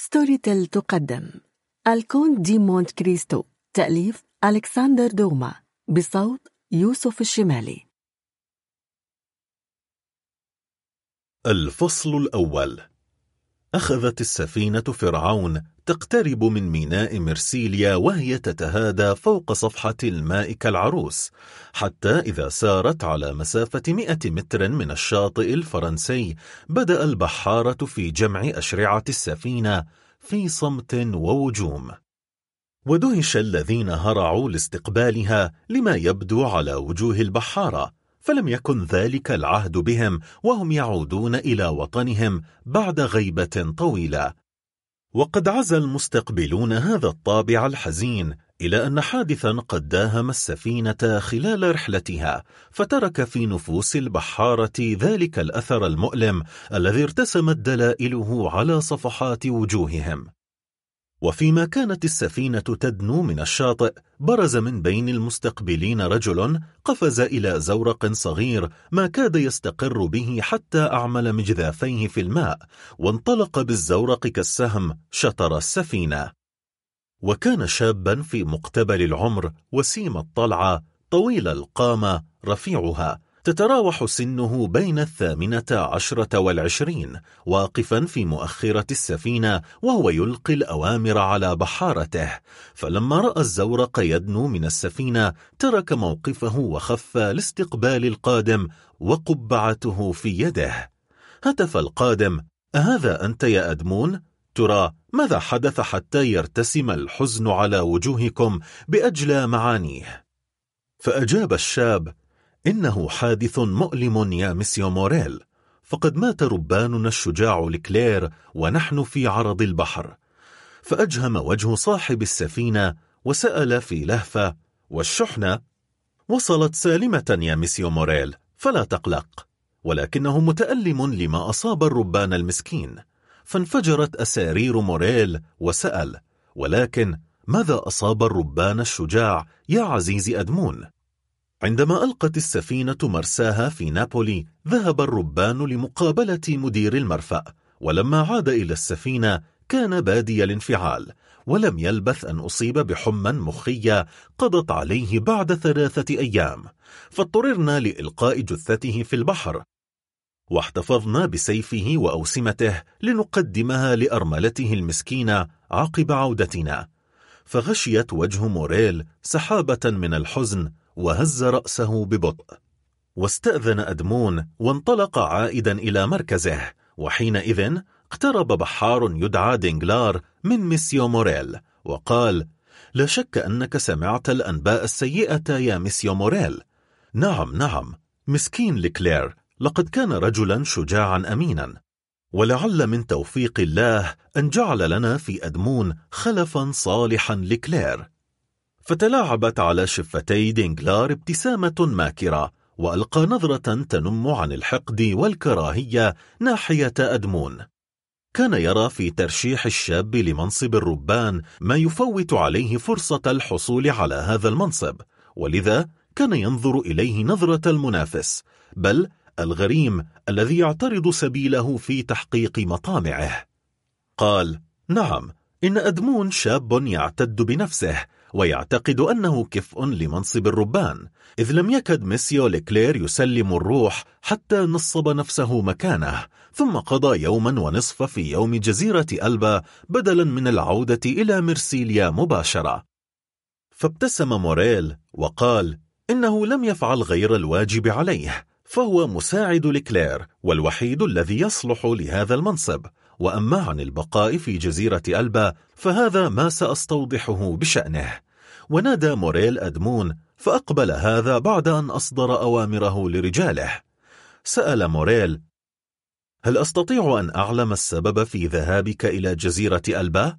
Storytel تقدم. الكونت دي مونت كريستو. تأليف ألكسندر دوما بصوت يوسف الشمالي. الفصل الأول. أخذت السفينة فرعون تقترب من ميناء مرسيليا وهي تتهادى فوق صفحة الماء كالعروس حتى إذا سارت على مسافة مئة متر من الشاطئ الفرنسي بدأ البحارة في جمع أشرعة السفينة في صمت ووجوم. ودهش الذين هرعوا لاستقبالها لما يبدو على وجوه البحارة. فلم يكن ذلك العهد بهم وهم يعودون إلى وطنهم بعد غيبة طويلة. وقد عزى المستقبلون هذا الطابع الحزين إلى أن حادثا قد داهم السفينة خلال رحلتها فترك في نفوس البحارة ذلك الأثر المؤلم الذي ارتسمت دلائله على صفحات وجوههم. وفيما كانت السفينة تدنو من الشاطئ برز من بين المستقبلين رجل قفز إلى زورق صغير ما كاد يستقر به حتى أعمل مجذافيه في الماء وانطلق بالزورق كالسهم شطر السفينة. وكان شابا في مقتبل العمر وسيم الطلعة طويل القامة رفيعها. تتراوح سنه بين الثامنة عشرة والعشرين واقفا في مؤخرة السفينة وهو يلقي الأوامر على بحارته. فلما رأى الزورق يدنو من السفينة ترك موقفه وخف لاستقبال القادم وقبعته في يده. هتف القادم أهذا أنت يا أدمون؟ ترى ماذا حدث حتى يرتسم الحزن على وجوهكم بأجلى معانيه؟ فأجاب الشاب إنه حادث مؤلم يا مسيو موريل فقد مات رباننا الشجاع لكلير ونحن في عرض البحر. فتجهم وجه صاحب السفينة وسأل في لهفة والشحنة وصلت سالمة يا مسيو موريل فلا تقلق. ولكنه متألم لما أصاب الربان المسكين. فانفرجت أسارير موريل وسأل ولكن ماذا أصاب الربان الشجاع يا عزيز أدمون؟ عندما ألقت السفينة مرساها في نابولي ذهب الربان لمقابلة مدير المرفأ ولما عاد إلى السفينة كان بادي الانفعال ولم يلبث أن أصيب بحمى مخية قضت عليه بعد ثلاثة أيام فاضطررنا لإلقاء جثته في البحر واحتفظنا بسيفه وأوسمته لنقدمها لأرملته المسكينة عقب عودتنا فغشيت وجه موريل سحابة من الحزن وهز رأسه ببطء واستأذن أدمون وانطلق عائدا إلى مركزه وحينئذ اقترب بحار يدعى دينجلار من ميسيو موريل وقال لا شك أنك سمعت الأنباء السيئة يا ميسيو موريل. نعم نعم مسكين لكلير لقد كان رجلا شجاعا أمينا ولعل من توفيق الله أن جعل لنا في أدمون خلفا صالحا لكلير. فتلاعبت على شفتي دينجلار ابتسامة ماكرة وألقى نظرة تنم عن الحقد والكراهية ناحية أدمون. كان يرى في ترشيح الشاب لمنصب الربان ما يفوت عليه فرصة الحصول على هذا المنصب ولذا كان ينظر إليه نظرة المنافس بل الغريم الذي يعترض سبيله في تحقيق مطامعه. قال نعم إن أدمون شاب يعتد بنفسه ويعتقد أنه كفء لمنصب الربان إذ لم يكد ميسيو لكلير يسلم الروح حتى نصب نفسه مكانه ثم قضى يوما ونصف يوم في جزيرة ألبا بدلا من العودة إلى مرسيليا مباشرة. فابتسم موريل وقال إنه لم يفعل غير الواجب عليه فهو مساعد لكلير والوحيد الذي يصلح لهذا المنصب. وأما عن البقاء في جزيرة ألبا فهذا ما سأستوضحه بشأنه ونادى موريل أدمون فأقبل هذا بعد أن أصدر أوامره لرجاله سأل موريل هل أستطيع أن أعلم السبب في ذهابك إلى جزيرة ألبا؟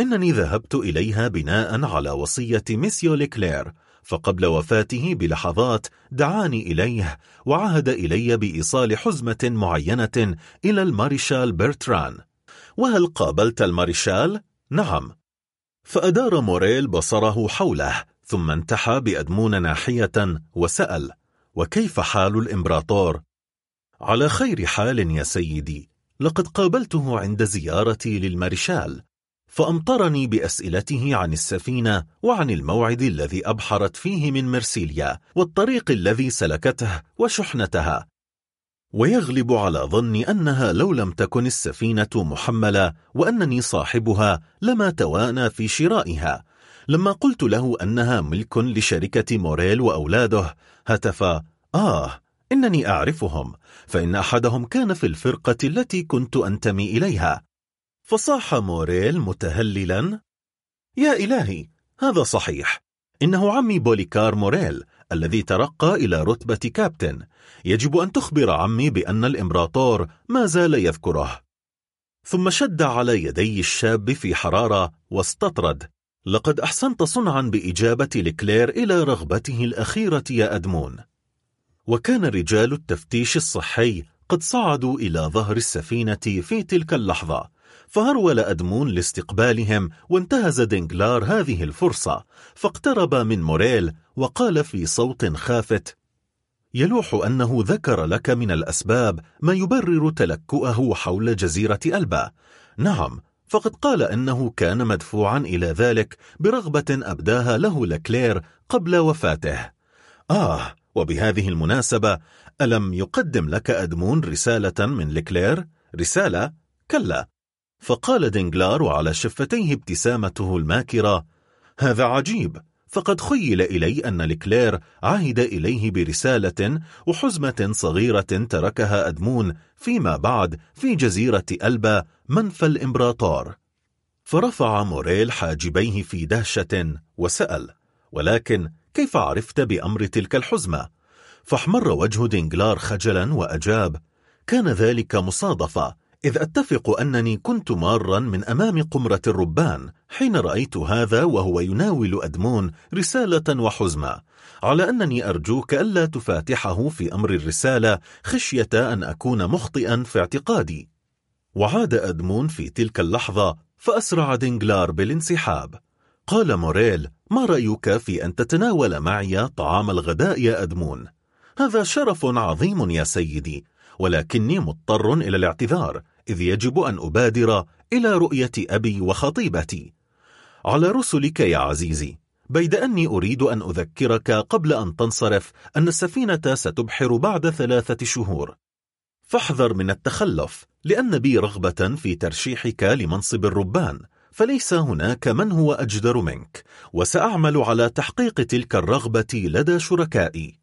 إنني ذهبت إليها بناء على وصية ميسيو لكلير فقبل وفاته بلحظات دعاني إليه وعهد إلي بإيصال حزمة معينة إلى الماريشال برتران وهل قابلت الماريشال؟ نعم فأدار موريل بصره حوله ثم انتحى بأدمون ناحية وسأل وكيف حال الإمبراطور؟ على خير حال يا سيدي لقد قابلته عند زيارتي للماريشال فأمطرني بأسئلته عن السفينة وعن الموعد الذي أبحرت فيه من مرسيليا والطريق الذي سلكته وشحنتها. ويغلب على ظني أنها لو لم تكن السفينة محملة وأنني صاحبها لما توانى في شرائها. لما قلت له أنها ملك لشركة موريل وأولاده هتف آه إنني أعرفهم فإن أحدهم كان في الفرقة التي كنت أنتمي إليها. فصاح موريل متهللا يا إلهي هذا صحيح. إنه عمي بوليكار موريل الذي ترقى إلى رتبة كابتن. يجب أن تخبر عمي بأن الإمبراطور ما زال يذكره. ثم شد على يدي الشاب في حرارة واستطرد. لقد أحسنت صنعا بإجابة لكلير إلى رغبته الأخيرة يا أدمون. وكان رجال التفتيش الصحي قد صعدوا إلى ظهر السفينة في تلك اللحظة. فهرول أدمون لاستقبالهم وانتهز دينجلار هذه الفرصة فاقترب من موريل وقال في صوت خافت يلوح أنه ذكر لك من الأسباب ما يبرر تلكؤه حول جزيرة ألبا نعم فقد قال أنه كان مدفوعا إلى ذلك برغبة أبداها له لكلير قبل وفاته آه وبهذه المناسبة ألم يقدم لك أدمون رسالة من لكلير؟ رسالة؟ كلا فقال دينجلار وعلى شفتيه ابتسامته الماكرة هذا عجيب فقد خيل إلي أن لكلير عهد إليه برسالة وحزمة صغيرة تركها أدمون فيما بعد في جزيرة ألبا منفى الإمبراطور فرفع موريل حاجبيه في دهشة وسأل ولكن كيف عرفت بأمر تلك الحزمة؟ فاحمر وجه دينجلار خجلا وأجاب كان ذلك مصادفة إذ اتفق أنني كنت مارا من أمام قمرة الربان حين رأيت هذا وهو يناول أدمون رسالة وحزمة على أنني أرجوك ألا تفاتحه في أمر الرسالة خشية أن أكون مخطئا في اعتقادي. وعاد أدمون في تلك اللحظة فأسرع دينجلار بالانسحاب. قال موريل ما رأيك في أن تتناول معي طعام الغداء يا أدمون؟ هذا شرف عظيم يا سيدي ولكني مضطر إلى الاعتذار. إذ يجب أن أبادر إلى رؤية أبي وخطيبتي. على رسلك يا عزيزي بيد أني أريد أن أذكرك قبل أن تنصرف أن السفينة ستبحر بعد ثلاثة شهور. فاحذر من التخلف لأن بي رغبة في ترشيحك لمنصب الربان فليس هناك من هو أجدر منك وسأعمل على تحقيق تلك الرغبة لدى شركائي.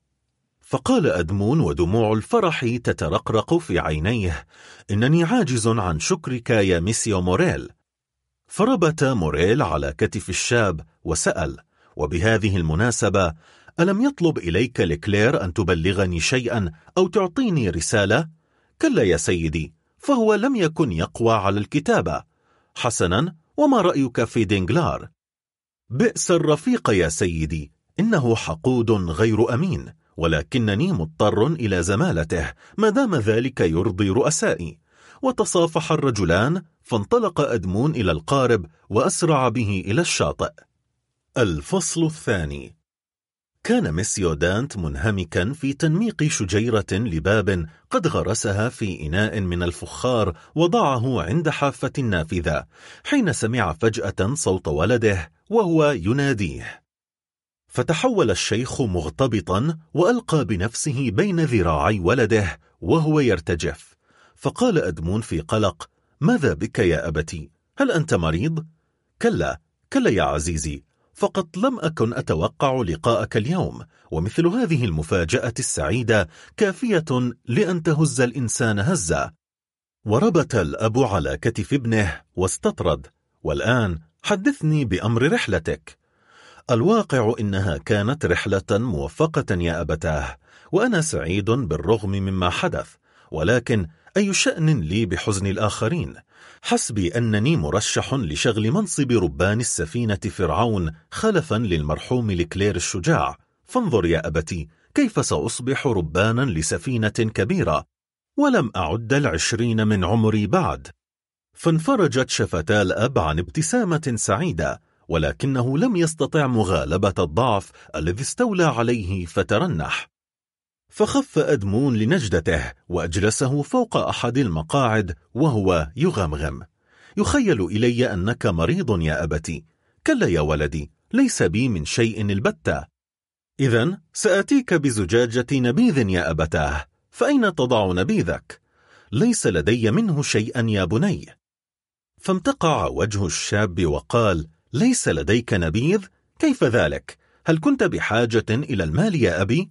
فقال أدمون ودموع الفرح تترقرق في عينيه إنني عاجز عن شكرك يا ميسيو موريل فربت موريل على كتف الشاب وسأل وبهذه المناسبة ألم يطلب إليك لكلير أن تبلغني شيئا أو تعطيني رسالة؟ كلا يا سيدي فهو لم يكن يقوى على الكتابة حسنا وما رأيك في دينجلار؟ بئس الرفيق يا سيدي إنه حقود غير أمين ولكنني مضطر إلى زمالته ما دام ذلك يرضي رؤسائي. وتصافح الرجلان فانطلق أدمون إلى القارب وأسرع به إلى الشاطئ. الفصل الثاني. كان ميسيو دانت منهمكا في تنميق شجيرة لبلاب قد غرسها في إناء من الفخار وضعه عند حافة النافذة حين سمع فجأة صوت ولده وهو يناديه. فتحول الشيخ مغتبطا وألقى بنفسه بين ذراعي ولده وهو يرتجف فقال أدمون في قلق ماذا بك يا أبتي؟ هل أنت مريض؟ كلا كلا يا عزيزي فقط لم أكن أتوقع لقاءك اليوم ومثل هذه المفاجأة السعيدة كافية لأن تهز الإنسان هزة وربت الأب على كتف ابنه واستطرد والآن حدثني بأمر رحلتك الواقع إنها كانت رحلة موفقة يا أبتاه وأنا سعيد بالرغم مما حدث ولكن أي شأن لي بحزن الآخرين؟ حسبي أنني مرشح لشغل منصب ربان السفينة فرعون خلفا للمرحوم لكلير الشجاع. فانظر يا أبتي كيف سأصبح ربانا لسفينة كبيرة ولم أعد العشرين من عمري بعد. فانفرجت شفتا الأب عن ابتسامة سعيدة ولكنه لم يستطع مغالبة الضعف الذي استولى عليه فترنح. فخف أدمون لنجدته وأجلسه فوق أحد المقاعد وهو يغمغم. يخيل إلي أنك مريض يا أبتي. كلا يا ولدي ليس بي من شيء البتة. إذا سأتيك بزجاجة نبيذ يا أبتاه. فأين تضع نبيذك؟ ليس لدي منه شيئا يا بني. فامتقع وجه الشاب وقال ليس لديك نبيذ؟ كيف ذلك؟ هل كنت بحاجة إلى المال يا أبي؟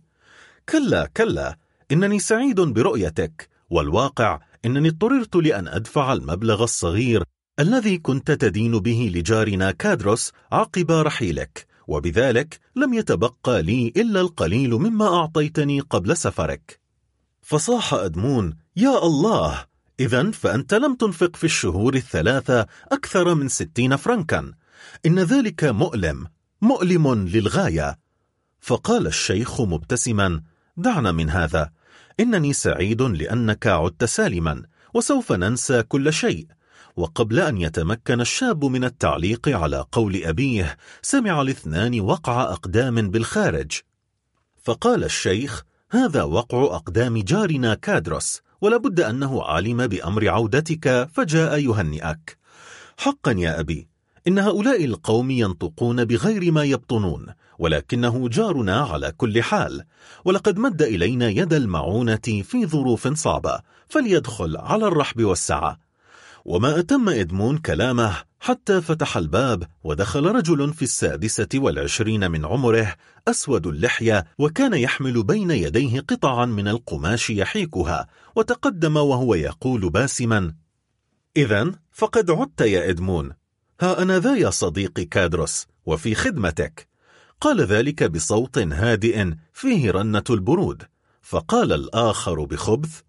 كلا كلا إنني سعيد برؤيتك والواقع إنني اضطررت لأن أدفع المبلغ الصغير الذي كنت تدين به لجارنا كادروس عقب رحيلك وبذلك لم يتبقى لي إلا القليل مما أعطيتني قبل سفرك فصاح أدمون يا الله إذا فأنت لم تنفق في الشهور الثلاثة أكثر من ستين فرنكا إن ذلك مؤلم مؤلم للغاية. فقال الشيخ مبتسما دعنا من هذا. إنني سعيد لأنك عدت سالما وسوف ننسى كل شيء. وقبل أن يتمكن الشاب من التعليق على قول أبيه سمع الاثنان وقع أقدام بالخارج. فقال الشيخ هذا وقع أقدام جارنا كادروس ولابد أنه علم بأمر عودتك فجاء يهنئك. حقا يا أبي إن هؤلاء القوم ينطقون بغير ما يبطنون ولكنه جارنا على كل حال. ولقد مد إلينا يد المعونة في ظروف صعبة فليدخل على الرحب والسعة. وما أتم إدمون كلامه حتى فتح الباب ودخل رجل في السادسة والعشرين من عمره أسود اللحية وكان يحمل بين يديه قطعا من القماش يحيكها وتقدم وهو يقول باسما إذا فقد عدت يا إدمون. ها أنا ذا يا صديقي كادروس وفي خدمتك. قال ذلك بصوت هادئ فيه رنة البرود. فقال الآخر بخبث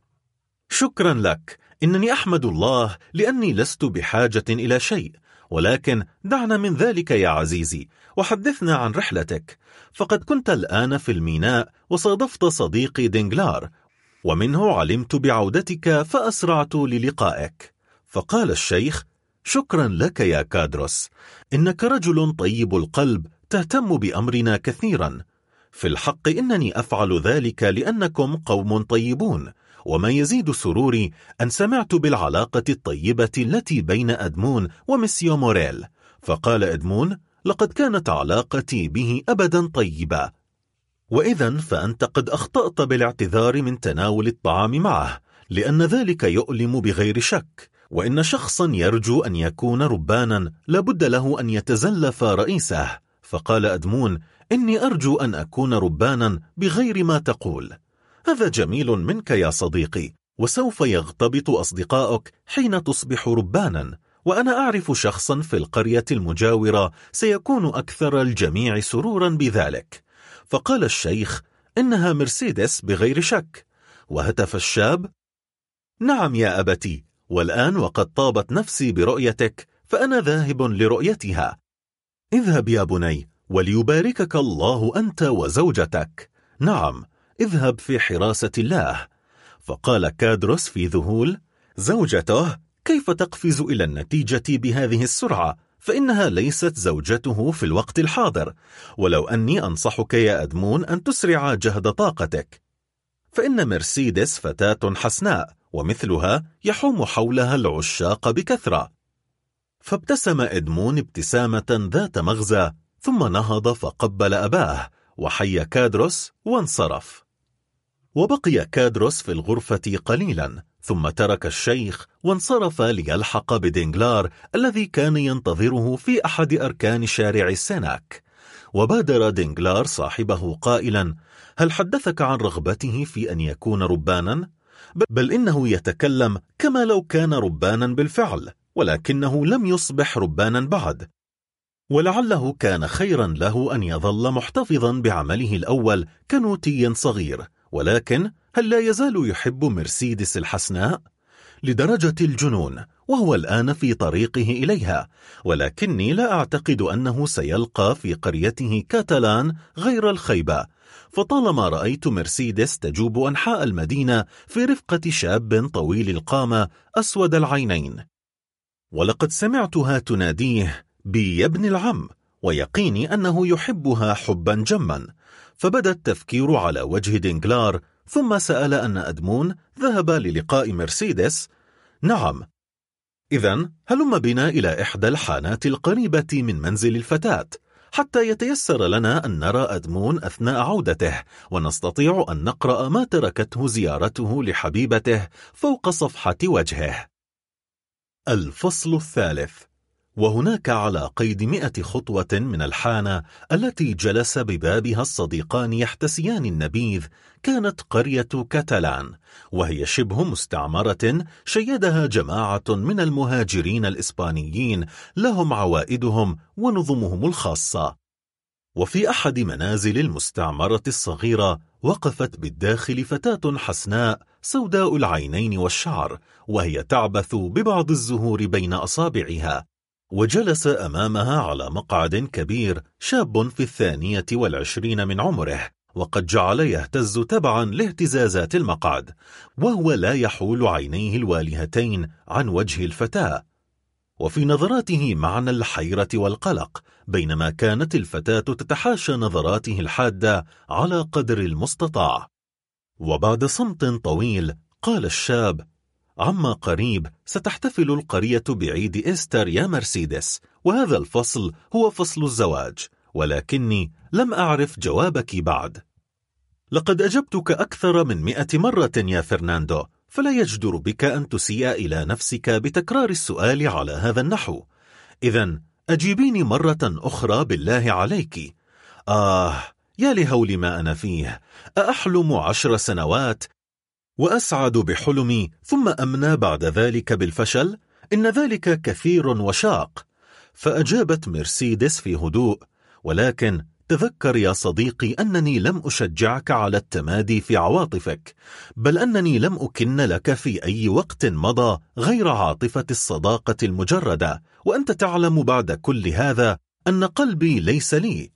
شكرا لك إنني أحمد الله لأني لست بحاجة إلى شيء ولكن دعنا من ذلك يا عزيزي وحدثنا عن رحلتك. فقد كنت الآن في الميناء وصادفت صديقي دينجلار ومنه علمت بعودتك فأسرعت للقائك. فقال الشيخ شكرا لك يا كادروس. إنك رجل طيب القلب تهتم بأمرنا كثيرا. في الحق إنني أفعل ذلك لأنكم قوم طيبون. وما يزيد سروري أن سمعت بالعلاقة الطيبة التي بين أدمون ومسيو موريل. فقال أدمون لقد كانت علاقتي به أبدا طيبة. وإذا فأنت قد أخطأت بالاعتذار من تناول الطعام معه لأن ذلك يؤلم بغير شك. وإن شخصا يرجو أن يكون ربانا لابد له أن يتزلف رئيسه. فقال أدمون إني أرجو أن أكون ربانا بغير ما تقول. هذا جميل منك يا صديقي وسوف يغتبط أصدقائك حين تصبح ربانا. وأنا أعرف شخصا في القرية المجاورة سيكون أكثر الجميع سرورا بذلك. فقال الشيخ إنها مرسيدس بغير شك. وهتف الشاب نعم يا أبتي. والآن وقد طابت نفسي برؤيتك فأنا ذاهب لرؤيتها. اذهب يا بني وليباركك الله أنت وزوجتك. نعم اذهب في حراسة الله. فقال كادروس في ذهول زوجته كيف تقفز إلى النتيجة بهذه السرعة؟ فإنها ليست زوجته في الوقت الحاضر. ولو أني أنصحك يا أدمون أن تسرع جهد طاقتك. فإن مرسيدس فتاة حسناء. ومثلها يحوم حولها العشاق بكثرة. فابتسم إدمون ابتسامة ذات مغزى ثم نهض فقبل أباه وحي كادروس وانصرف. وبقي كادروس في الغرفة قليلا ثم ترك الشيخ وانصرف ليلحق بدينجلار الذي كان ينتظره في أحد أركان شارع السناك وبادر دينجلار صاحبه قائلا هل حدثك عن رغبته في أن يكون ربانا؟ بل إنه يتكلم كما لو كان ربانا بالفعل ولكنه لم يصبح ربانا بعد ولعله كان خيرا له أن يظل محتفظا بعمله الأول كنوتي صغير ولكن هل لا يزال يحب مرسيدس الحسناء؟ لدرجة الجنون وهو الآن في طريقه إليها ولكني لا أعتقد أنه سيلقى في قريته كاتلان غير الخيبة فطالما رأيت مرسيدس تجوب أنحاء المدينة في رفقة شاب طويل القامة أسود العينين. ولقد سمعتها تناديه بابن العم ويقيني أنه يحبها حبا جما. فبدا التفكير على وجه دينجلار ثم سأل أن أدمون ذهب للقاء مرسيدس. نعم. إذا هلم بنا إلى إحدى الحانات القريبة من منزل الفتاة. حتى يتيسر لنا أن نرى أدمون أثناء عودته ونستطيع أن نقرأ ما تركته زيارته لحبيبته فوق صفحة وجهه. الفصل الثالث. وهناك على قيد مئة خطوة من الحانة التي جلس ببابها الصديقان يحتسيان النبيذ كانت قرية كاتالان وهي شبه مستعمرة شيدها جماعة من المهاجرين الإسبانيين لهم عوائدهم ونظمهم الخاصة. وفي أحد منازل المستعمرة الصغيرة وقفت بالداخل فتاة حسناء سوداء العينين والشعر وهي تعبث ببعض الزهور بين أصابعها. وجلس أمامها على مقعد كبير شاب في الثانية والعشرين من عمره وقد جعل يهتز تبعا لاهتزازات المقعد وهو لا يحول عينيه الوالهتين عن وجه الفتاة. وفي نظراته معنى الحيرة والقلق بينما كانت الفتاة تتحاشى نظراته الحادة على قدر المستطاع. وبعد صمت طويل قال الشاب عما قريب ستحتفل القرية بعيد إستر يا مرسيدس وهذا الفصل هو فصل الزواج ولكني لم أعرف جوابك بعد. لقد أجبتك أكثر من مئة مرة يا فرناندو فلا يجدر بك أن تسيء إلى نفسك بتكرار السؤال على هذا النحو. إذا أجيبيني مرة أخرى بالله عليك. آه يا لهول ما أنا فيه أأحلم عشر سنوات وأسعد بحلمي ثم أمنى بعد ذلك بالفشل إن ذلك كثير وشاق. فأجابت مرسيدس في هدوء ولكن تذكر يا صديقي أنني لم أشجعك على التمادي في عواطفك بل أنني لم أكن لك في أي وقت مضى غير عاطفة الصداقة المجردة وأنت تعلم بعد كل هذا أن قلبي ليس لي.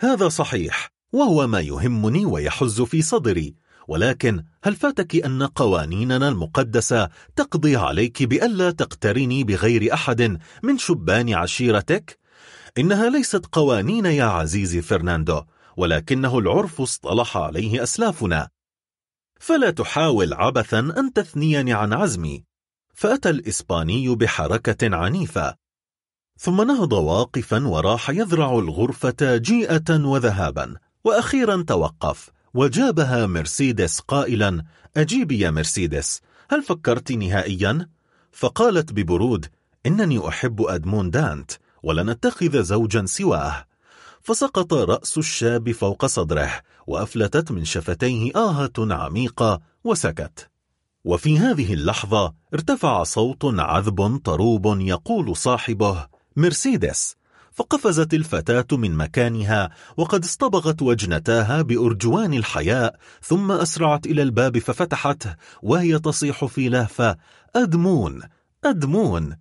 هذا صحيح وهو ما يهمني ويحز في صدري. ولكن هل فاتك أن قوانيننا المقدسة تقضي عليك بألا تقترني بغير أحد من شبان عشيرتك؟ إنها ليست قوانين يا عزيزي فرناندو ولكنه العرف اصطلح عليه أسلافنا. فلا تحاول عبثا أن تثنيني عن عزمي. فأتى الإسباني بحركة عنيفة. ثم نهض واقفا وراح يذرع الغرفة جيئة وذهابا وأخيرا توقف وجابها مرسيدس قائلا أجيبي يا مرسيدس هل فكرت نهائيا؟ فقالت ببرود إنني أحب أدمون دانت ولن أتخذ زوجا سواه فسقط رأس الشاب فوق صدره وأفلتت من شفتيه آهة عميقة وسكت وفي هذه اللحظة ارتفع صوت عذب طروب يقول صاحبه مرسيدس فقفزت الفتاة من مكانها وقد اصطبغت وجنتاها بأرجوان الحياء ثم أسرعت إلى الباب ففتحته وهي تصيح في لهفة أدمون أدمون.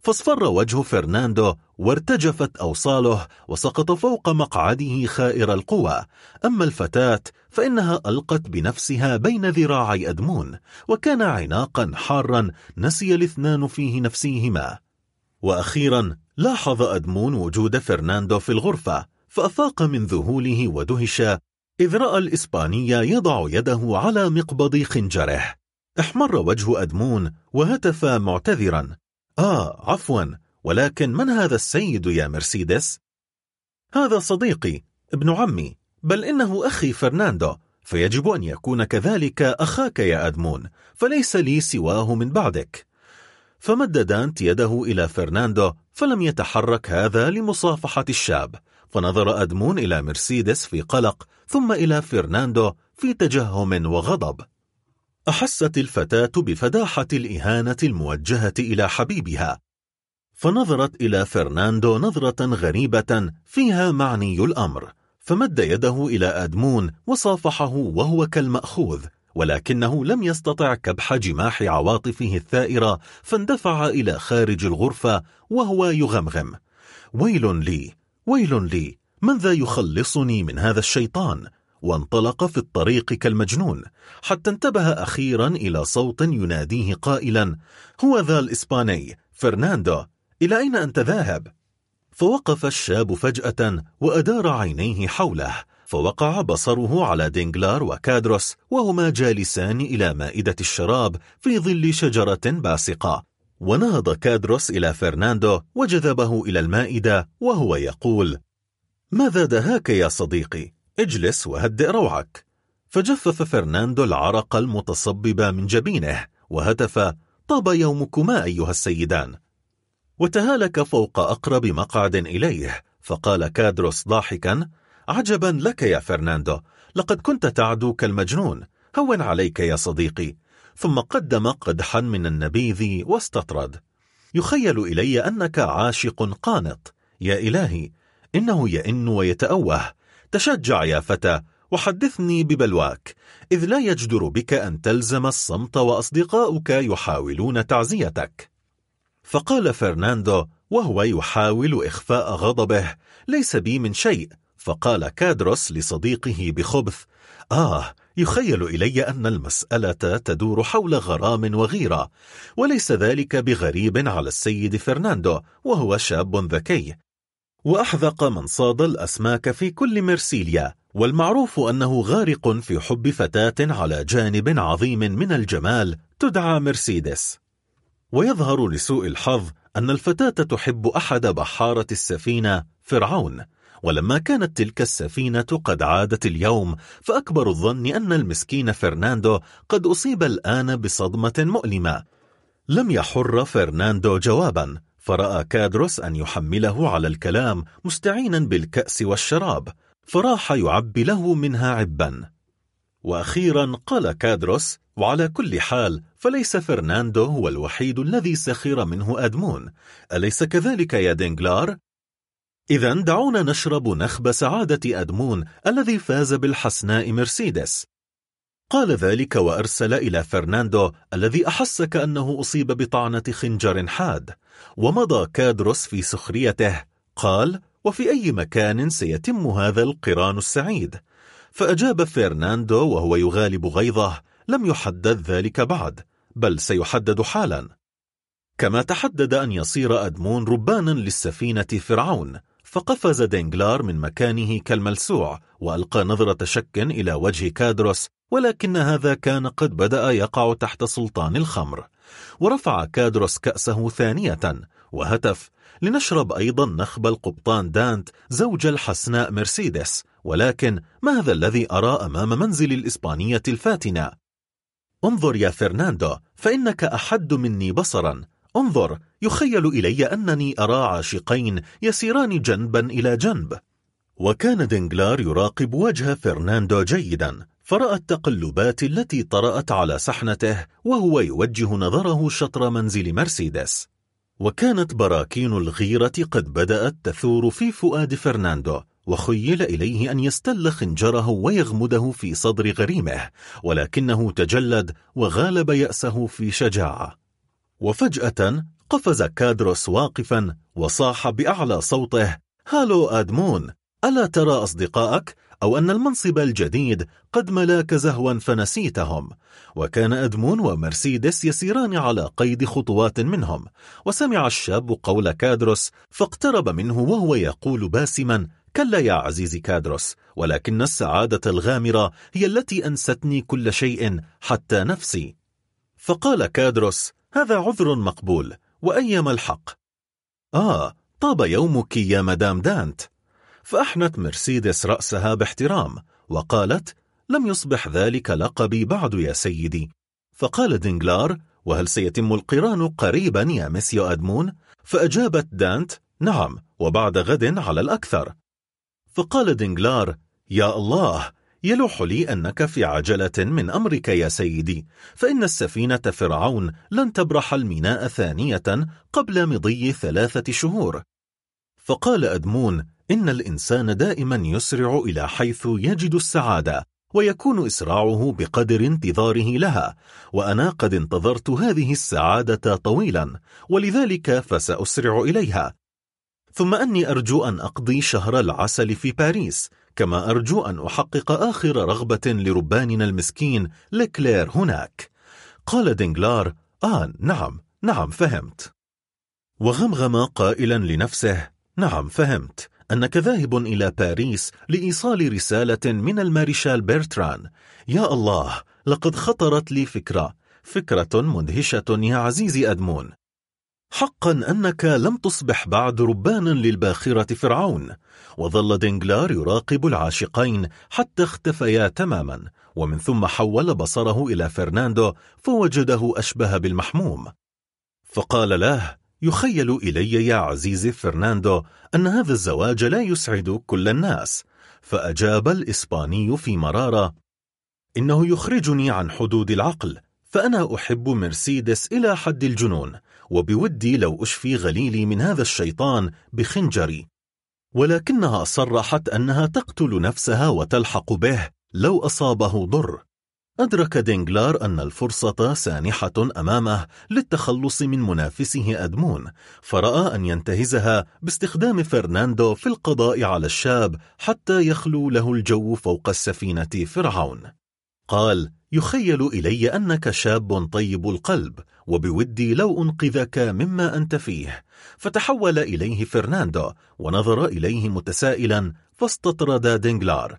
فاصفر وجه فرناندو وارتجفت أوصاله وسقط فوق مقعده خائر القوى. أما الفتاة فإنها ألقت بنفسها بين ذراعي أدمون وكان عناقا حارا نسي الاثنان فيه نفسيهما. وأخيرا لاحظ أدمون وجود فرناندو في الغرفة فأفاق من ذهوله ودهش إذ رأى الإسباني يضع يده على مقبض خنجره. احمر وجه أدمون وهتف معتذرا. آه عفوا ولكن من هذا السيد يا مرسيدس؟ هذا صديقي ابن عمي بل إنه أخي فرناندو فيجب أن يكون كذلك أخاك يا أدمون فليس لي سواه من بعدك. فمد دانت يده إلى فرناندو فلم يتحرك هذا لمصافحة الشاب فنظر أدمون إلى مرسيدس في قلق ثم إلى فرناندو في تجهم وغضب. أحست الفتاة بفداحة الإهانة الموجهة إلى حبيبها. فنظرت إلى فرناندو نظرة غريبة فيها معني الأمر فمد يده إلى أدمون وصافحه وهو كالمأخوذ ولكنه لم يستطع كبح جماح عواطفه الثائرة فاندفع إلى خارج الغرفة وهو يغمغم. ويل لي ويل لي من ذا يخلصني من هذا الشيطان؟ وانطلق في الطريق كالمجنون حتى انتبه أخيرا إلى صوت يناديه قائلا هو ذا الإسباني فرناندو إلى أين أنت ذاهب؟ فوقف الشاب فجأة وأدار عينيه حوله. فوقع بصره على دينجلار وكادروس وهما جالسان إلى مائدة الشراب في ظل شجرة باسقة. ونهض كادروس إلى فرناندو وجذبه إلى المائدة وهو يقول ماذا دهاك يا صديقي؟ اجلس وهدئ روعك. فجفف فرناندو العرق المتصبب من جبينه وهتف طاب يومكما أيها السيدان. وتهالك فوق أقرب مقعد إليه فقال كادروس ضاحكا عجبا لك يا فرناندو. لقد كنت تعدو كالمجنون. هون عليك يا صديقي. ثم قدم قدحا من النبيذ واستطرد. يخيل إلي أنك عاشق قانط. يا إلهي إنه يئن ويتأوه. تشجع يا فتى وحدثني ببلواك. إذ لا يجدر بك أن تلزم الصمت وأصدقاؤك يحاولون تعزيتك. فقال فرناندو وهو يحاول إخفاء غضبه ليس بي من شيء. فقال كادروس لصديقه بخبث آه يخيل إلي أن المسألة تدور حول غرام وغيرة وليس ذلك بغريب على السيد فرناندو وهو شاب ذكي. وأحذق من صاد الأسماك في كل مرسيليا والمعروف أنه غارق في حب فتاة على جانب عظيم من الجمال تدعى مرسيدس ويظهر لسوء الحظ أن الفتاة تحب أحد بحارة السفينة فرعون. ولما كانت تلك السفينة قد عادت اليوم فأكبر الظن أن المسكين فرناندو قد أصيب الآن بصدمة مؤلمة. لم يحر فرناندو جوابا فرأى كادروس أن يحمله على الكلام مستعينا بالكأس والشراب فراح يعبي له منها عبا. وأخيرا قال كادروس وعلى كل حال فليس فرناندو هو الوحيد الذي سخر منه أدمون. أليس كذلك يا دينجلار؟ إذا دعونا نشرب نخب سعادة أدمون الذي فاز بالحسناء مرسيدس. قال ذلك وأرسل إلى فرناندو الذي أحس كأنه أصيب بطعنة خنجر حاد ومضى كادروس في سخريته قال وفي أي مكان سيتم هذا القران السعيد؟ فأجاب فرناندو وهو يغالب غيظه لم يحدد ذلك بعد بل سيحدد حالا. كما تحدد أن يصير أدمون ربانا للسفينة فرعون. فقفز دينجلار من مكانه كالملسوع وألقى نظرة شك إلى وجه كادروس ولكن هذا كان قد بدأ يقع تحت سلطان الخمر ورفع كادروس كأسه ثانية وهتف لنشرب أيضا نخب القبطان دانت زوج الحسناء مرسيدس ولكن ماذا الذي أرى أمام منزل الإسبانية الفاتنة؟ انظر يا فرناندو فإنك أحد مني بصرا انظر يخيل إلي أنني أرى عاشقين يسيران جنبا إلى جنب. وكان دينجلار يراقب وجه فرناندو جيدا فرأى التقلبات التي طرأت على سحنته وهو يوجه نظره شطر منزل مرسيدس. وكانت براكين الغيرة قد بدأت تثور في فؤاد فرناندو وخيل إليه أن يستل خنجره ويغمده في صدر غريمه ولكنه تجلد وغالب يأسه في شجاعة. وفجأة قفز كادروس واقفا وصاح بأعلى صوته هالو آدمون ألا ترى أصدقائك؟ أو أن المنصب الجديد قد ملاك زهوا فنسيتهم. وكان أدمون ومرسيدس يسيران على قيد خطوات منهم وسمع الشاب قول كادروس فاقترب منه وهو يقول باسما كلا يا عزيزي كادروس ولكن السعادة الغامرة هي التي أنستني كل شيء حتى نفسي. فقال كادروس هذا عذر مقبول وأيم الحق. آه طاب يومك يا مدام دانت. فأحنت مرسيدس رأسها باحترام وقالت لم يصبح ذلك لقبي بعد يا سيدي. فقال دينجلار وهل سيتم القران قريبا يا مسيو أدمون؟ فأجابت دانت نعم وبعد غد على الأكثر. فقال دينجلار يا الله يلوح لي أنك في عجلة من أمرك يا سيدي فإن السفينة فرعون لن تبرح الميناء ثانية قبل مضي ثلاثة شهور. فقال أدمون إن الإنسان دائما يسرع إلى حيث يجد السعادة ويكون إسراعه بقدر انتظاره لها وأنا قد انتظرت هذه السعادة طويلا ولذلك فسأسرع إليها. ثم أني أرجو أن أقضي شهر العسل في باريس كما أرجو أن أحقق آخر رغبة لرباننا المسكين لكلير هناك. قال دينجلار آه نعم نعم فهمت. وغمغم قائلا لنفسه نعم فهمت. أنك ذاهب إلى باريس لإيصال رسالة من المارشال بيرتران. يا الله لقد خطرت لي فكرة. فكرة مدهشة يا عزيزي أدمون. حقا أنك لم تصبح بعد ربانا للباخرة فرعون وظل دينجلار يراقب العاشقين حتى اختفيا تماما ومن ثم حول بصره إلى فرناندو فوجده أشبه بالمحموم. فقال له يخيل إلي يا عزيزي فرناندو أن هذا الزواج لا يسعد كل الناس. فأجاب الإسباني في مرارة إنه يخرجني عن حدود العقل فأنا أحب مرسيدس إلى حد الجنون وبودي لو أشفي غليلي من هذا الشيطان بخنجري. ولكنها صرحت أنها تقتل نفسها وتلحق به لو أصابه ضر. أدرك دينجلار أن الفرصة سانحة أمامه للتخلص من منافسه أدمون فرأى أن ينتهزها باستخدام فرناندو في القضاء على الشاب حتى يخلو له الجو فوق السفينة فرعون. قال يخيل إلي أنك شاب طيب القلب وبودي لو أنقذك مما أنت فيه. فتحول إليه فرناندو ونظر إليه متسائلا فاستطرد دينجلار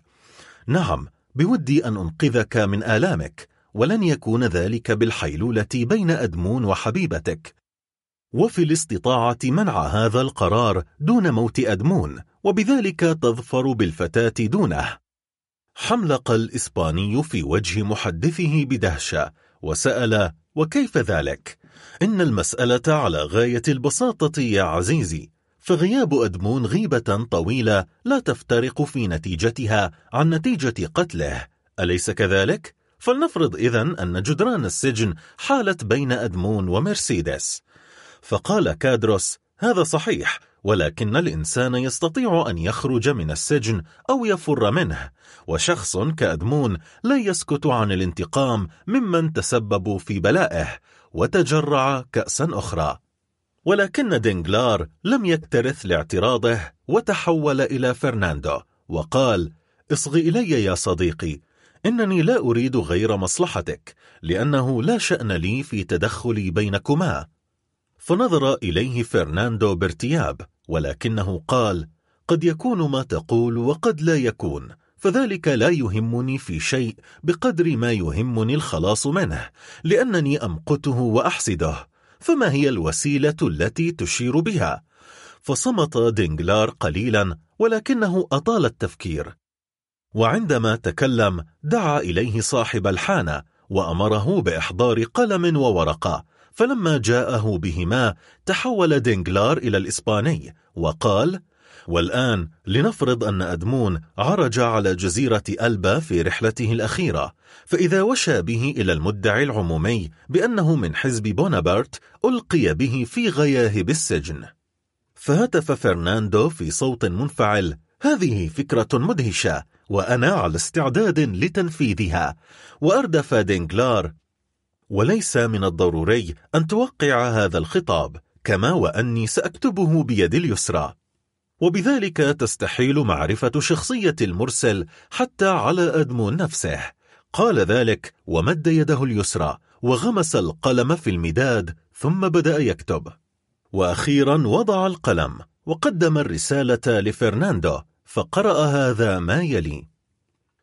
نعم بودي أن أنقذك من آلامك ولن يكون ذلك بالحيلولة بين أدمون وحبيبتك. وفي الاستطاعة منع هذا القران دون موت أدمون وبذلك تظفر بالفتاة دونه. حملق الإسباني في وجه محدثه بدهشة وسأل وكيف ذلك؟ إن المسألة على غاية البساطة يا عزيزي فغياب أدمون غيبة طويلة لا تفترق في نتيجتها عن نتيجة قتله أليس كذلك؟ فلنفرض إذن أن جدران السجن حالت بين أدمون ومرسيدس فقال كادروس هذا صحيح ولكن الإنسان يستطيع أن يخرج من السجن أو يفر منه وشخص كأدمون لا يسكت عن الانتقام ممن تسببوا في بلائه وتجرع كأسا أخرى. ولكن دينجلار لم يكترث لاعتراضه وتحول إلى فرناندو وقال اصغ إلي يا صديقي إنني لا أريد غير مصلحتك لأنه لا شأن لي في تدخلي بينكما. فنظر إليه فرناندو بارتياب ولكنه قال قد يكون ما تقول وقد لا يكون فذلك لا يهمني في شيء بقدر ما يهمني الخلاص منه لأنني أمقته وأحسده فما هي الوسيلة التي تشير بها؟ فصمت دينجلار قليلا ولكنه أطال التفكير وعندما تكلم دعا إليه صاحب الحانة وأمره بإحضار قلم وورقة فلما جاءه بهما تحول دينجلار إلى الإسباني وقال والآن لنفرض أن أدمون عرج على جزيرة ألبا في رحلته الأخيرة فإذا وشى به إلى المدعي العمومي بأنه من حزب بونابرت ألقي به في غياهب السجن. فهتف فرناندو في صوت منفعل هذه فكرة مدهشة وأنا على استعداد لتنفيذها. وأردف دينجلار وليس من الضروري أن توقع هذا الخطاب كما وأني سأكتبه بيد اليسرى. وبذلك تستحيل معرفة شخصية المرسل حتى على أدمون نفسه. قال ذلك ومد يده اليسرى وغمس القلم في المداد ثم بدأ يكتب. وأخيرا وضع القلم وقدم الرسالة لفرناندو فقرأ هذا ما يلي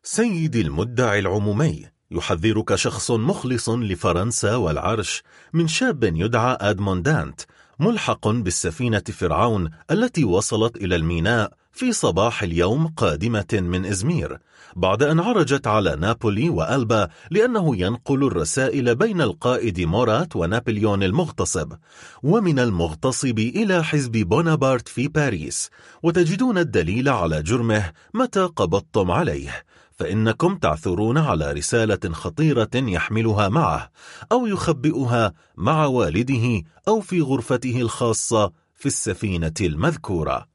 سيدي المدعي العمومي يحذرك شخص مخلص لفرنسا والعرش من شاب يدعى أدمون دانت ملحق بالسفينة فرعون التي وصلت إلى الميناء في صباح اليوم قادمة من إزمير بعد أن عرجت على نابولي وألبا لأنه ينقل الرسائل بين القائد مورات ونابليون المغتصب ومن المغتصب إلى حزب بونابارت في باريس وتجدون الدليل على جرمه متى قبضتم عليه. فإنكم تعثرون على رسالة خطيرة يحملها معه أو يخبئها مع والده أو في غرفته الخاصة في السفينة المذكورة.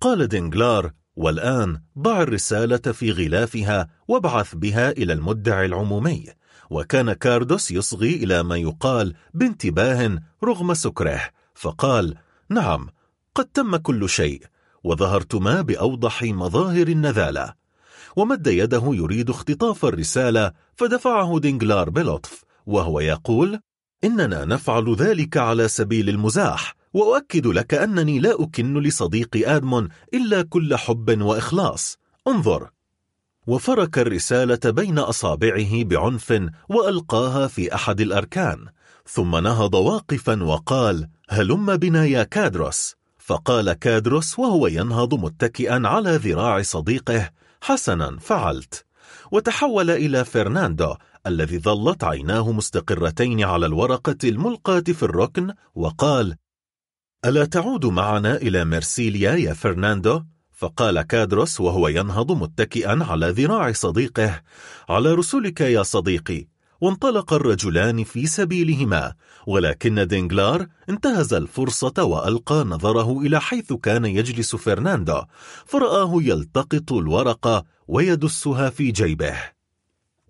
قال دينجلار والآن ضع الرسالة في غلافها وابعث بها إلى المدعي العمومي. وكان كاردوس يصغي إلى ما يقال بانتباه رغم سكره فقال نعم قد تم كل شيء وظهرتما بأوضح مظاهر النذالة. ومد يده يريد اختطاف الرسالة فدفعه دينجلار بلطف وهو يقول إننا نفعل ذلك على سبيل المزاح وأؤكد لك أنني لا أكن لصديقي آدمون إلا كل حب وإخلاص. انظر. وفرك الرسالة بين أصابعه بعنف وألقاها في أحد الأركان ثم نهض واقفا وقال هلم بنا يا كادروس. فقال كادروس وهو ينهض متكئا على ذراع صديقه حسنا فعلت وتحول إلى فرناندو الذي ظلت عيناه مستقرتين على الورقة الملقاة في الركن وقال ألا تعود معنا إلى مرسيليا يا فرناندو؟ فقال كادروس وهو ينهض متكئا على ذراع صديقه على رسلك يا صديقي وانطلق الرجلان في سبيلهما ولكن دينجلار انتهز الفرصة وألقى نظره إلى حيث كان يجلس فرناندو فرآه يلتقط الورقة ويدسها في جيبه.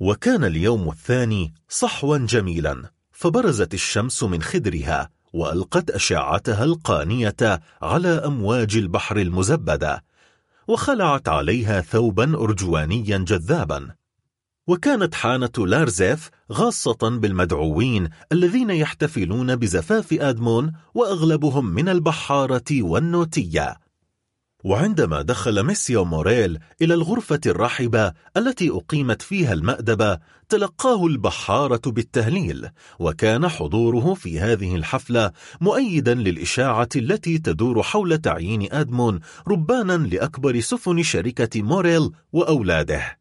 وكان اليوم الثاني صحوا جميلا فبرزت الشمس من خدرها وألقت أشعتها القانية على أمواج البحر المزبدة وخلعت عليها ثوبا أرجوانيا جذابا. وكانت حانة لاريزرف غاصة بالمدعوين الذين يحتفلون بزفاف آدمون وأغلبهم من البحارة والنوتية. وعندما دخل ميسيو موريل إلى الغرفة الرحبة التي أقيمت فيها المأدبة تلقاه البحارة بالتهليل وكان حضوره في هذه الحفلة مؤيدا للإشاعة التي تدور حول تعيين آدمون ربانا لأكبر سفن شركة موريل وأولاده.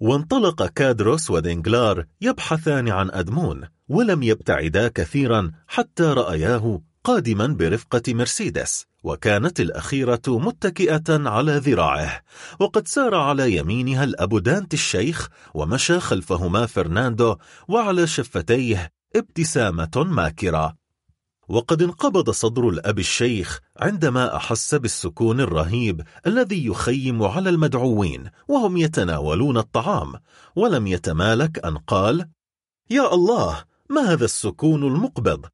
وانطلق كادروس ودينجلار يبحثان عن أدمون ولم يبتعدا كثيرا حتى رأياه قادما برفقة مرسيدس وكانت الأخيرة متكئة على ذراعه وقد سار على يمينها الأب دانت الشيخ ومشى خلفهما فرناندو وعلى شفتيه ابتسامة ماكرة. وقد انقبض صدر الأب الشيخ عندما أحس بالسكون الرهيب الذي يخيم على المدعوين وهم يتناولون الطعام ولم يتمالك أن قال يا الله ما هذا السكون المقبض؟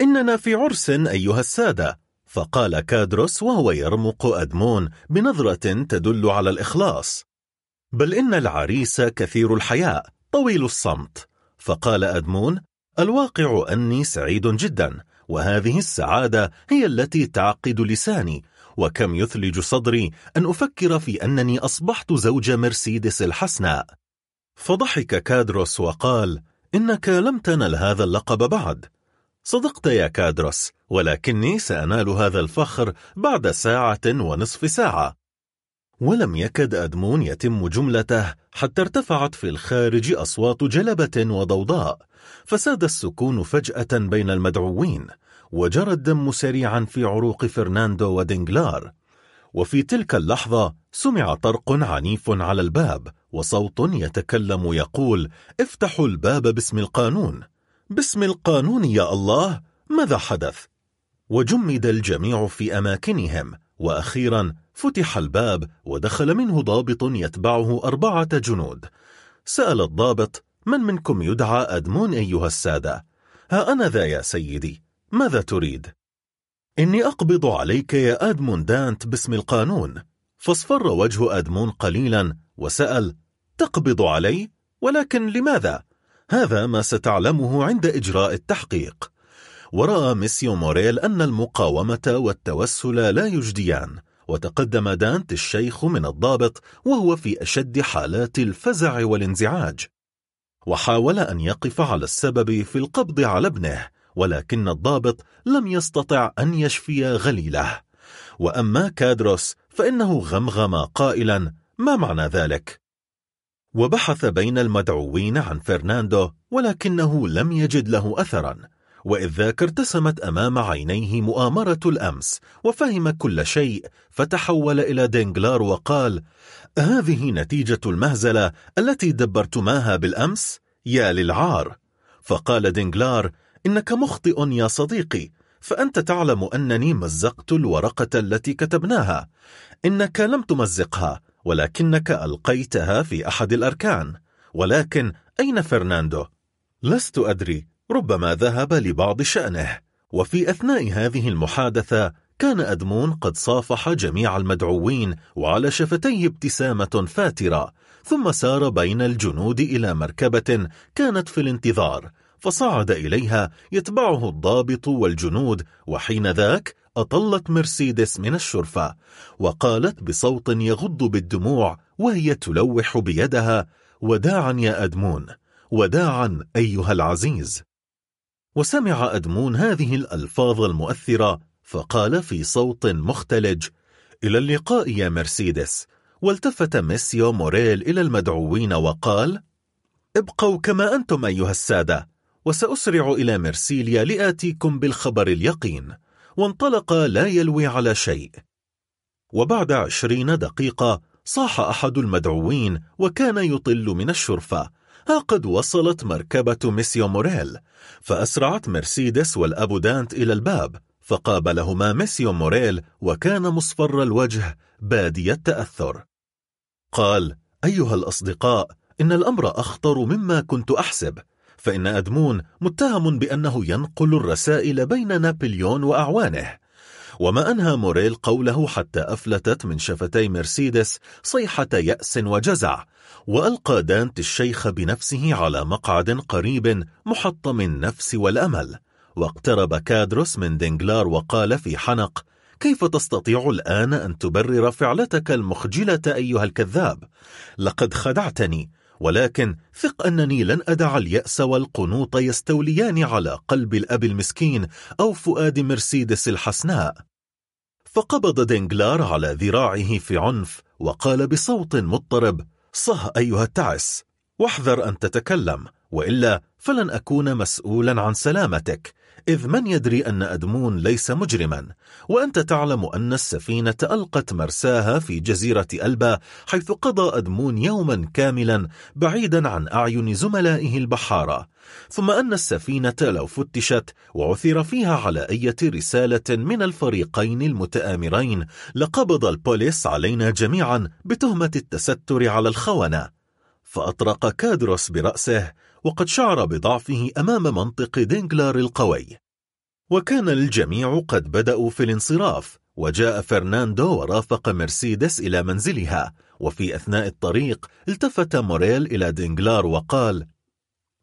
إننا في عرس أيها السادة. فقال كادروس وهو يرمق أدمون بنظرة تدل على الإخلاص. بل إن العريس كثير الحياء طويل الصمت. فقال أدمون الواقع أني سعيد جدا وهذه السعادة هي التي تعقد لساني. وكم يثلج صدري أن أفكر في أنني أصبحت زوج مرسيدس الحسناء. فضحك كادروس وقال إنك لم تنل هذا اللقب بعد. صدقت يا كادروس ولكني سأنال هذا الفخر بعد ساعة ونصف ساعة. ولم يكد أدمون يتم جملته حتى ارتفعت في الخارج أصوات جلبة وضوضاء. فساد السكون فجأة بين المدعوين وجرى الدم سريعا في عروق فرناندو ودينجلار وفي تلك اللحظة سمع طرق عنيف على الباب وصوت يتكلم يقول افتحوا الباب باسم القانون. باسم القانون يا الله؟ ماذا حدث؟ وجمد الجميع في أماكنهم وأخيرا فتح الباب ودخل منه ضابط يتبعه أربعة جنود. سأل الضابط من منكم يدعى أدمون أيها السادة؟ ها أنا ذا يا سيدي ماذا تريد؟ إني أقبض عليك يا أدمون دانت باسم القانون فاصفر وجه أدمون قليلا وسأل تقبض علي؟ ولكن لماذا؟ هذا ما ستعلمه عند إجراء التحقيق ورأى ميسيو موريل أن المقاومة والتوسل لا يجديان وتقدم دانت الشيخ من الضابط وهو في أشد حالات الفزع والانزعاج وحاول أن يقف على السبب في القبض على ابنه ولكن الضابط لم يستطع أن يشفي غليله. وأما كادروس فإنه غمغم قائلا ما معنى ذلك؟ وبحث بين المدعوين عن فرناندو ولكنه لم يجد له أثرا. وإذ ذاك ارتسمت أمام عينيه مؤامرة الأمس وفهم كل شيء فتحول إلى دينجلار وقال هذه نتيجة المهزلة التي دبرتماها بالأمس؟ يا للعار. فقال دينجلار إنك مخطئ يا صديقي فأنت تعلم أنني مزقت الورقة التي كتبناها. إنك لم تمزقها ولكنك ألقيتها في أحد الأركان. ولكن أين فرناندو؟ لست أدري ربما ذهب لبعض شأنه. وفي أثناء هذه المحادثة كان أدمون قد صافح جميع المدعوين وعلى شفتيه ابتسامة فاترة. ثم سار بين الجنود إلى مركبة كانت في الانتظار فصعد إليها يتبعه الضابط والجنود وحين ذاك أطلت مرسيدس من الشرفة وقالت بصوت يغص بالدموع وهي تلوح بيدها وداعا يا أدمون وداعا أيها العزيز. وسمع أدمون هذه الألفاظ المؤثرة فقال في صوت مختلج إلى اللقاء يا مرسيدس والتفت ميسيو موريل إلى المدعوين وقال ابقوا كما أنتم أيها السادة وسأسرع إلى مرسيليا لآتيكم بالخبر اليقين وانطلق لا يلوي على شيء. وبعد عشرين دقيقة صاح أحد المدعوين وكان يطل من الشرفة. ها قد وصلت مركبة ميسيو موريل فأسرعت مرسيدس والأب دانت إلى الباب. فقابلهما ميسيو موريل وكان مصفر الوجه بادي التأثر. قال أيها الأصدقاء إن الأمر أخطر مما كنت أحسب فإن أدمون متهم بأنه ينقل الرسائل بين نابليون وأعوانه وما أنهى موريل قوله حتى أفلتت من شفتي مرسيدس صيحة يأس وجزع وألقى دانت الشيخ بنفسه على مقعد قريب محطم النفس والأمل. واقترب كادروس من دينجلار وقال في حنق كيف تستطيع الآن أن تبرر فعلتك المخجلة أيها الكذاب؟ لقد خدعتني ولكن ثق أنني لن أدع اليأس والقنوط يستوليان على قلب الأب المسكين أو فؤاد مرسيدس الحسناء فقبض دينجلار على ذراعه في عنف وقال بصوت مضطرب صه أيها التعس واحذر أن تتكلم وإلا فلن أكون مسؤولا عن سلامتك إذ من يدري أن أدمون ليس مجرما وأنت تعلم أن السفينة ألقت مرساها في جزيرة ألبا حيث قضى أدمون يوما كاملا بعيدا عن أعين زملائه البحارة. ثم أن السفينة لو فتشت وعثر فيها على أي رسالة من الفريقين المتآمرين لقبض البوليس علينا جميعا بتهمة التستر على الخونة. فأطرق كادروس برأسه وقد شعر بضعفه أمام منطق دينجلار القوي وكان الجميع قد بدأوا في الانصراف وجاء فرناندو ورافق مرسيدس إلى منزلها وفي أثناء الطريق التفت موريل إلى دينجلار وقال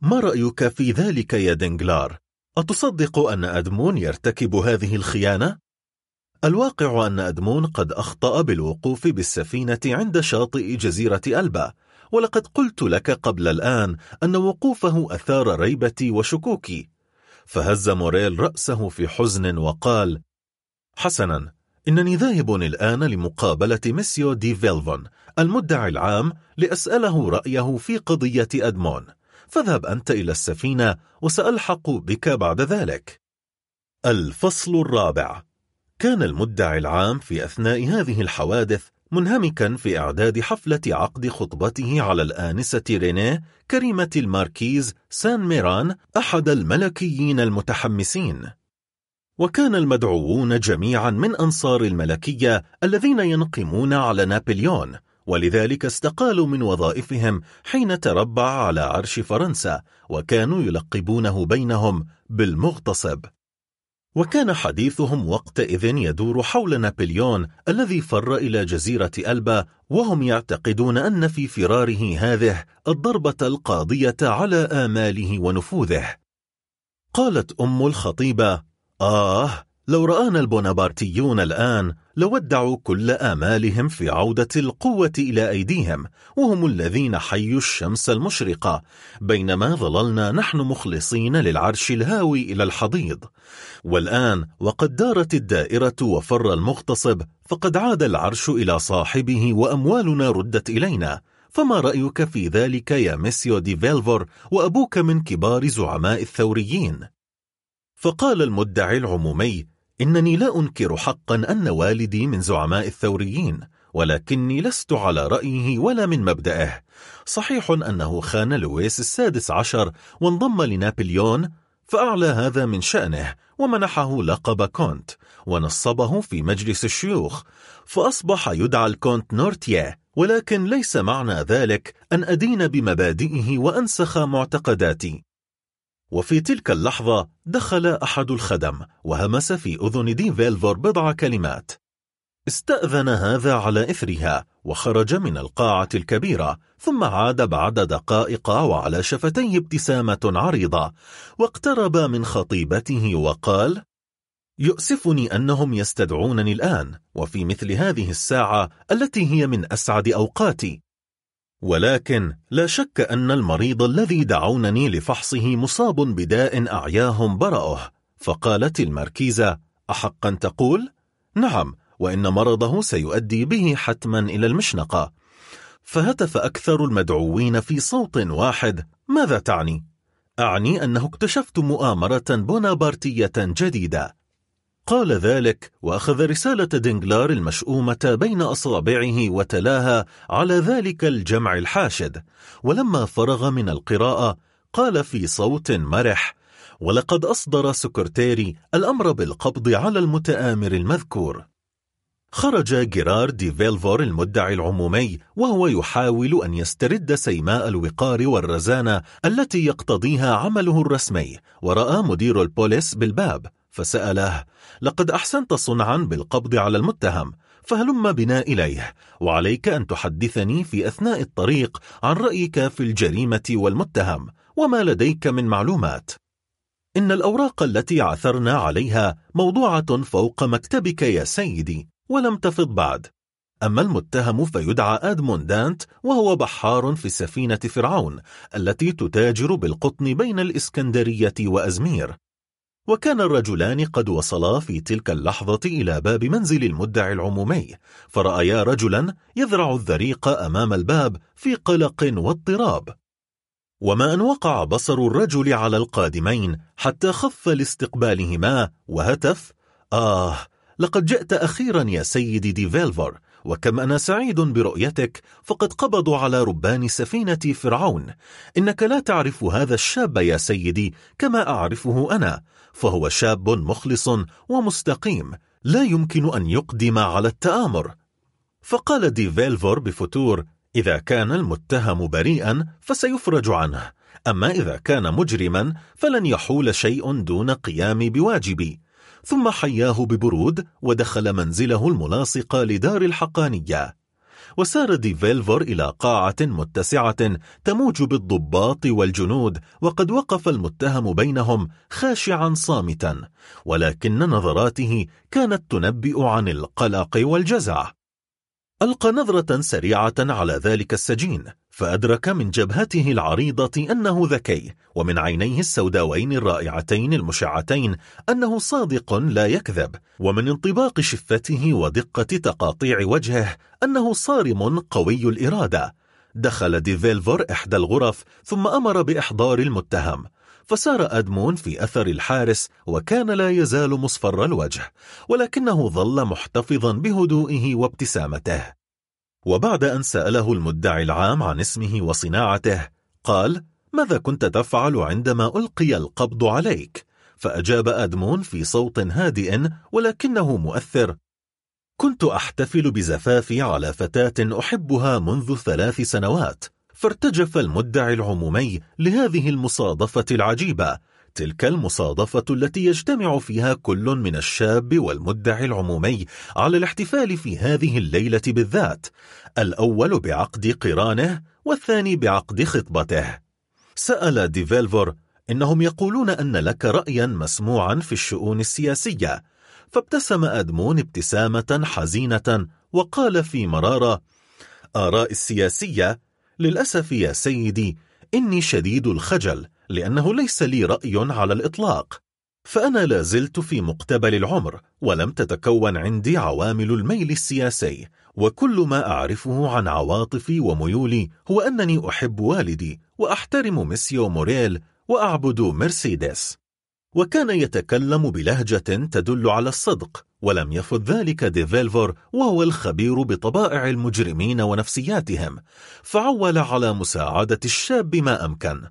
ما رأيك في ذلك يا دينجلار؟ أتصدق أن أدمون يرتكب هذه الخيانة؟ الواقع أن أدمون قد أخطأ بالوقوف بالسفينة عند شاطئ جزيرة ألبا ولقد قلت لك قبل الآن أن وقوفه أثار ريبتي وشكوكي. فهز موريل رأسه في حزن وقال حسنا إنني ذاهب الآن لمقابلة ميسيو دي فيلفور المدعي العام لأسأله رأيه في قضية أدمون. فاذهب أنت إلى السفينة وسألحق بك بعد ذلك. الفصل الرابع. كان المدعي العام في أثناء هذه الحوادث منهمكا في إعداد حفلة عقد خطبته على الآنسة رينيه كريمة الماركيز سان ميران أحد الملكيين المتحمسين. وكان المدعوون جميعا من أنصار الملكية الذين ينقمون على نابليون ولذلك استقالوا من وظائفهم حين تربع على عرش فرنسا وكانوا يلقبونه بينهم بالمغتصب. وكان حديثهم وقتئذ يدور حول نابليون الذي فر إلى جزيرة ألبا وهم يعتقدون أن في فراره هذه الضربة القاضية على آماله ونفوذه. قالت أم الخطيبة آه لو رآنا البونابارتيون الآن لودعوا كل آمالهم في عودة القوة إلى أيديهم وهم الذين حيوا الشمس المشرقة بينما ظللنا نحن مخلصين للعرش الهاوي إلى الحضيض والآن وقد دارت الدائرة وفر المغتصب فقد عاد العرش إلى صاحبه وأموالنا ردت إلينا فما رأيك في ذلك يا ميسيو دي فيلفور وأبوك من كبار زعماء الثوريين؟ فقال المدعي العمومي إنني لا أنكر حقا أن والدي من زعماء الثوريين ولكني لست على رأيه ولا من مبدأه. صحيح أنه خان لويس السادس عشر وانضم لنابليون فأعلى هذا من شأنه ومنحه لقب كونت ونصبه في مجلس الشيوخ فأصبح يدعى الكونت نورتيه ولكن ليس معنى ذلك أن أدين بمبادئه وأنسخ معتقداتي. وفي تلك اللحظة دخل أحد الخدم وهمس في أذن دي فيلفور بضع كلمات. استأذن هذا على إثرها وخرج من القاعة الكبيرة ثم عاد بعد دقائق وعلى شفتيه ابتسامة عريضة واقترب من خطيبته وقال يؤسفني أنهم يستدعونني الآن وفي مثل هذه الساعة التي هي من أسعد أوقاتي. ولكن لا شك أن المريض الذي دعونني لفحصه مصاب بداء أعياهم برأه فقالت المركيزة أحقا تقول؟ نعم وإن مرضه سيؤدي به حتما إلى المشنقة فهتف أكثر المدعوين في صوت واحد ماذا تعني؟ أعني أنه اكتشفت مؤامرة بونابارتية جديدة قال ذلك وأخذ رسالة دينجلار المشؤومة بين أصابعه وتلاها على ذلك الجمع الحاشد. ولما فرغ من القراءة قال في صوت مرح ولقد أصدر سكرتيري الأمر بالقبض على المتآمر المذكور. خرج جيرار دي فيلفور المدعي العمومي وهو يحاول أن يسترد سيماء الوقار والرزانة التي يقتضيها عمله الرسمي ورأى مدير البوليس بالباب. فسأله لقد أحسنت صنعا بالقبض على المتهم فهلم بنا إليه وعليك أن تحدثني في أثناء الطريق عن رأيك في الجريمة والمتهم وما لديك من معلومات. إن الأوراق التي عثرنا عليها موضوعة فوق مكتبك يا سيدي ولم تفض بعد. أما المتهم فيدعى أدمون دانت وهو بحار في سفينة فرعون التي تتاجر بالقطن بين الإسكندرية وأزمير. وكان الرجلان قد وصلا في تلك اللحظة إلى باب منزل المدعي العمومي فرأيا رجلا يذرع الذريق أمام الباب في قلق واضطراب. وما أن وقع بصر الرجل على القادمين حتى خف لاستقبالهما وهتف آه لقد جئت أخيرا يا سيدي دي فيلفر وكم أنا سعيد برؤيتك فقد قبضوا على ربان سفينة فرعون. إنك لا تعرف هذا الشاب يا سيدي كما أعرفه أنا فهو شاب مخلص ومستقيم لا يمكن أن يقدم على التآمر. فقال دي فيلفور بفتور إذا كان المتهم بريئا فسيفرج عنه أما إذا كان مجرما فلن يحول شيء دون قيامي بواجبي. ثم حياه ببرود ودخل منزله الملاصق لدار الحقانية. وسار دي فيلفور إلى قاعة متسعة تموج بالضباط والجنود وقد وقف المتهم بينهم خاشعا صامتا ولكن نظراته كانت تنبئ عن القلق والجزع. ألقى نظرة سريعة على ذلك السجين فأدرك من جبهته العريضة أنه ذكي ومن عينيه السوداوين الرائعتين المشعتين أنه صادق لا يكذب ومن انطباق شفته ودقة تقاطيع وجهه أنه صارم قوي الإرادة. دخل ديفيلفور إحدى الغرف ثم أمر بإحضار المتهم. فسار أدمون في أثر الحارس وكان لا يزال مصفر الوجه ولكنه ظل محتفظا بهدوئه وابتسامته وبعد أن سأله المدعي العام عن اسمه وصناعته قال ماذا كنت تفعل عندما ألقي القبض عليك؟ فأجاب أدمون في صوت هادئ ولكنه مؤثر كنت أحتفل بزفافي على فتاة أحبها منذ ثلاث سنوات فارتجف المدعي العمومي لهذه المصادفة العجيبة تلك المصادفة التي يجتمع فيها كل من الشاب والمدعي العمومي على الاحتفال في هذه الليلة بالذات الأول بعقد قرانه والثاني بعقد خطبته. سأل ديفيلفور إنهم يقولون أن لك رأيا مسموعا في الشؤون السياسية فابتسم أدمون ابتسامة حزينة وقال في مرارة آرائي السياسية للأسف يا سيدي إني شديد الخجل لأنه ليس لي رأي على الإطلاق. فأنا لا زلت في مقتبل العمر ولم تتكون عندي عوامل الميل السياسي وكل ما أعرفه عن عواطفي وميولي هو أنني أحب والدي وأحترم ميسيو موريل وأعبد مرسيدس. وكان يتكلم بلهجة تدل على الصدق ولم يفد ذلك ديفيلفور وهو الخبير بطبائع المجرمين ونفسياتهم فعول على مساعدة الشاب ما أمكن.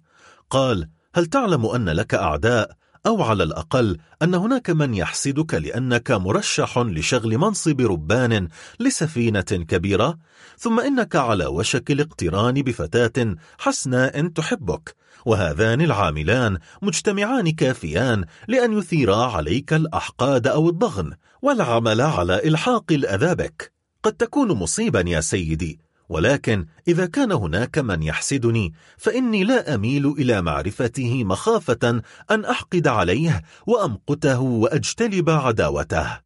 قال هل تعلم أن لك أعداء؟ أو على الأقل أن هناك من يحسدك لأنك مرشح لشغل منصب ربان لسفينة كبيرة؟ ثم إنك على وشك الاقتران بفتاة حسناء تحبك وهذان العاملان مجتمعان كافيان لأن يثيرا عليك الأحقاد أو الضغن والعمل على إلحاق الأذى بك قد تكون مصيبا يا سيدي ولكن إذا كان هناك من يحسدني فإني لا أميل إلى معرفته مخافة أن أحقد عليه وأمقته وأجتلب عداوته.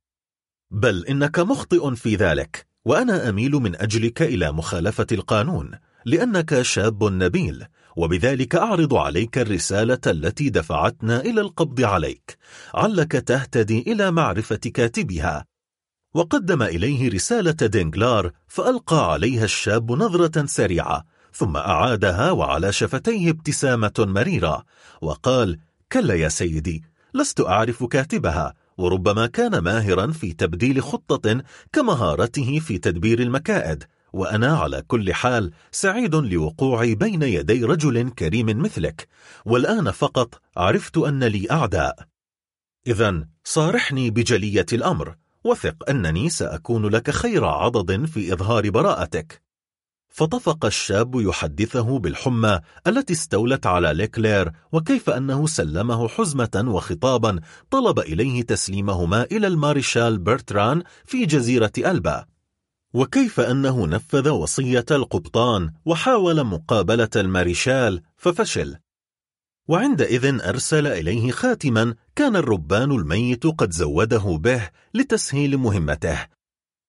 بل إنك مخطئ في ذلك وأنا أميل من أجلك إلى مخالفة القانون لأنك شاب نبيل وبذلك أعرض عليك الرسالة التي دفعتنا إلى القبض عليك علك تهتدي إلى معرفة كاتبها وقدم إليه رسالة دينجلار فألقى عليها الشاب نظرة سريعة ثم أعادها وعلى شفتيه ابتسامة مريرة وقال كلا يا سيدي لست أعرف كاتبها وربما كان ماهرا في تبديل خطة كمهارته في تدبير المكائد وأنا على كل حال سعيد لوقوعي بين يدي رجل كريم مثلك والآن فقط عرفت أن لي أعداء. إذا صارحني بجلية الأمر وثق أنني سأكون لك خير عضد في إظهار براءتك. فطفق الشاب يحدثه بالحمى التي استولت على ليكلير وكيف أنه سلمه حزمة وخطابا طلب إليه تسليمهما إلى المارشال برتران في جزيرة ألبا. وكيف أنه نفذ وصية القبطان وحاول مقابلة المارشال ففشل. وعندئذ أرسل إليه خاتما كان الربان الميت قد زوده به لتسهيل مهمته.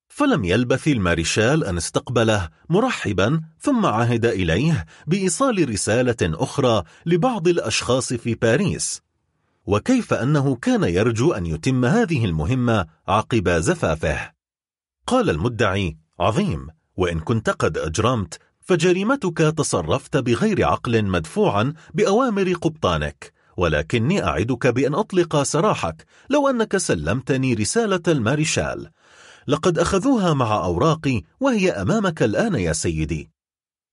فلم يلبث المارشال أن استقبله مرحبا ثم عهد إليه بإيصال رسالة أخرى لبعض الأشخاص في باريس. وكيف أنه كان يرجو أن يتم هذه المهمة عقب زفافه. قال المدعي عظيم وإن كنت قد أجرمت فجريمتك تصرفت بغير عقل مدفوعا بأوامر قبطانك ولكني أعدك بأن أطلق سراحك لو أنك سلمتني رسالة المارشال. لقد أخذوها مع أوراقي وهي أمامك الآن يا سيدي.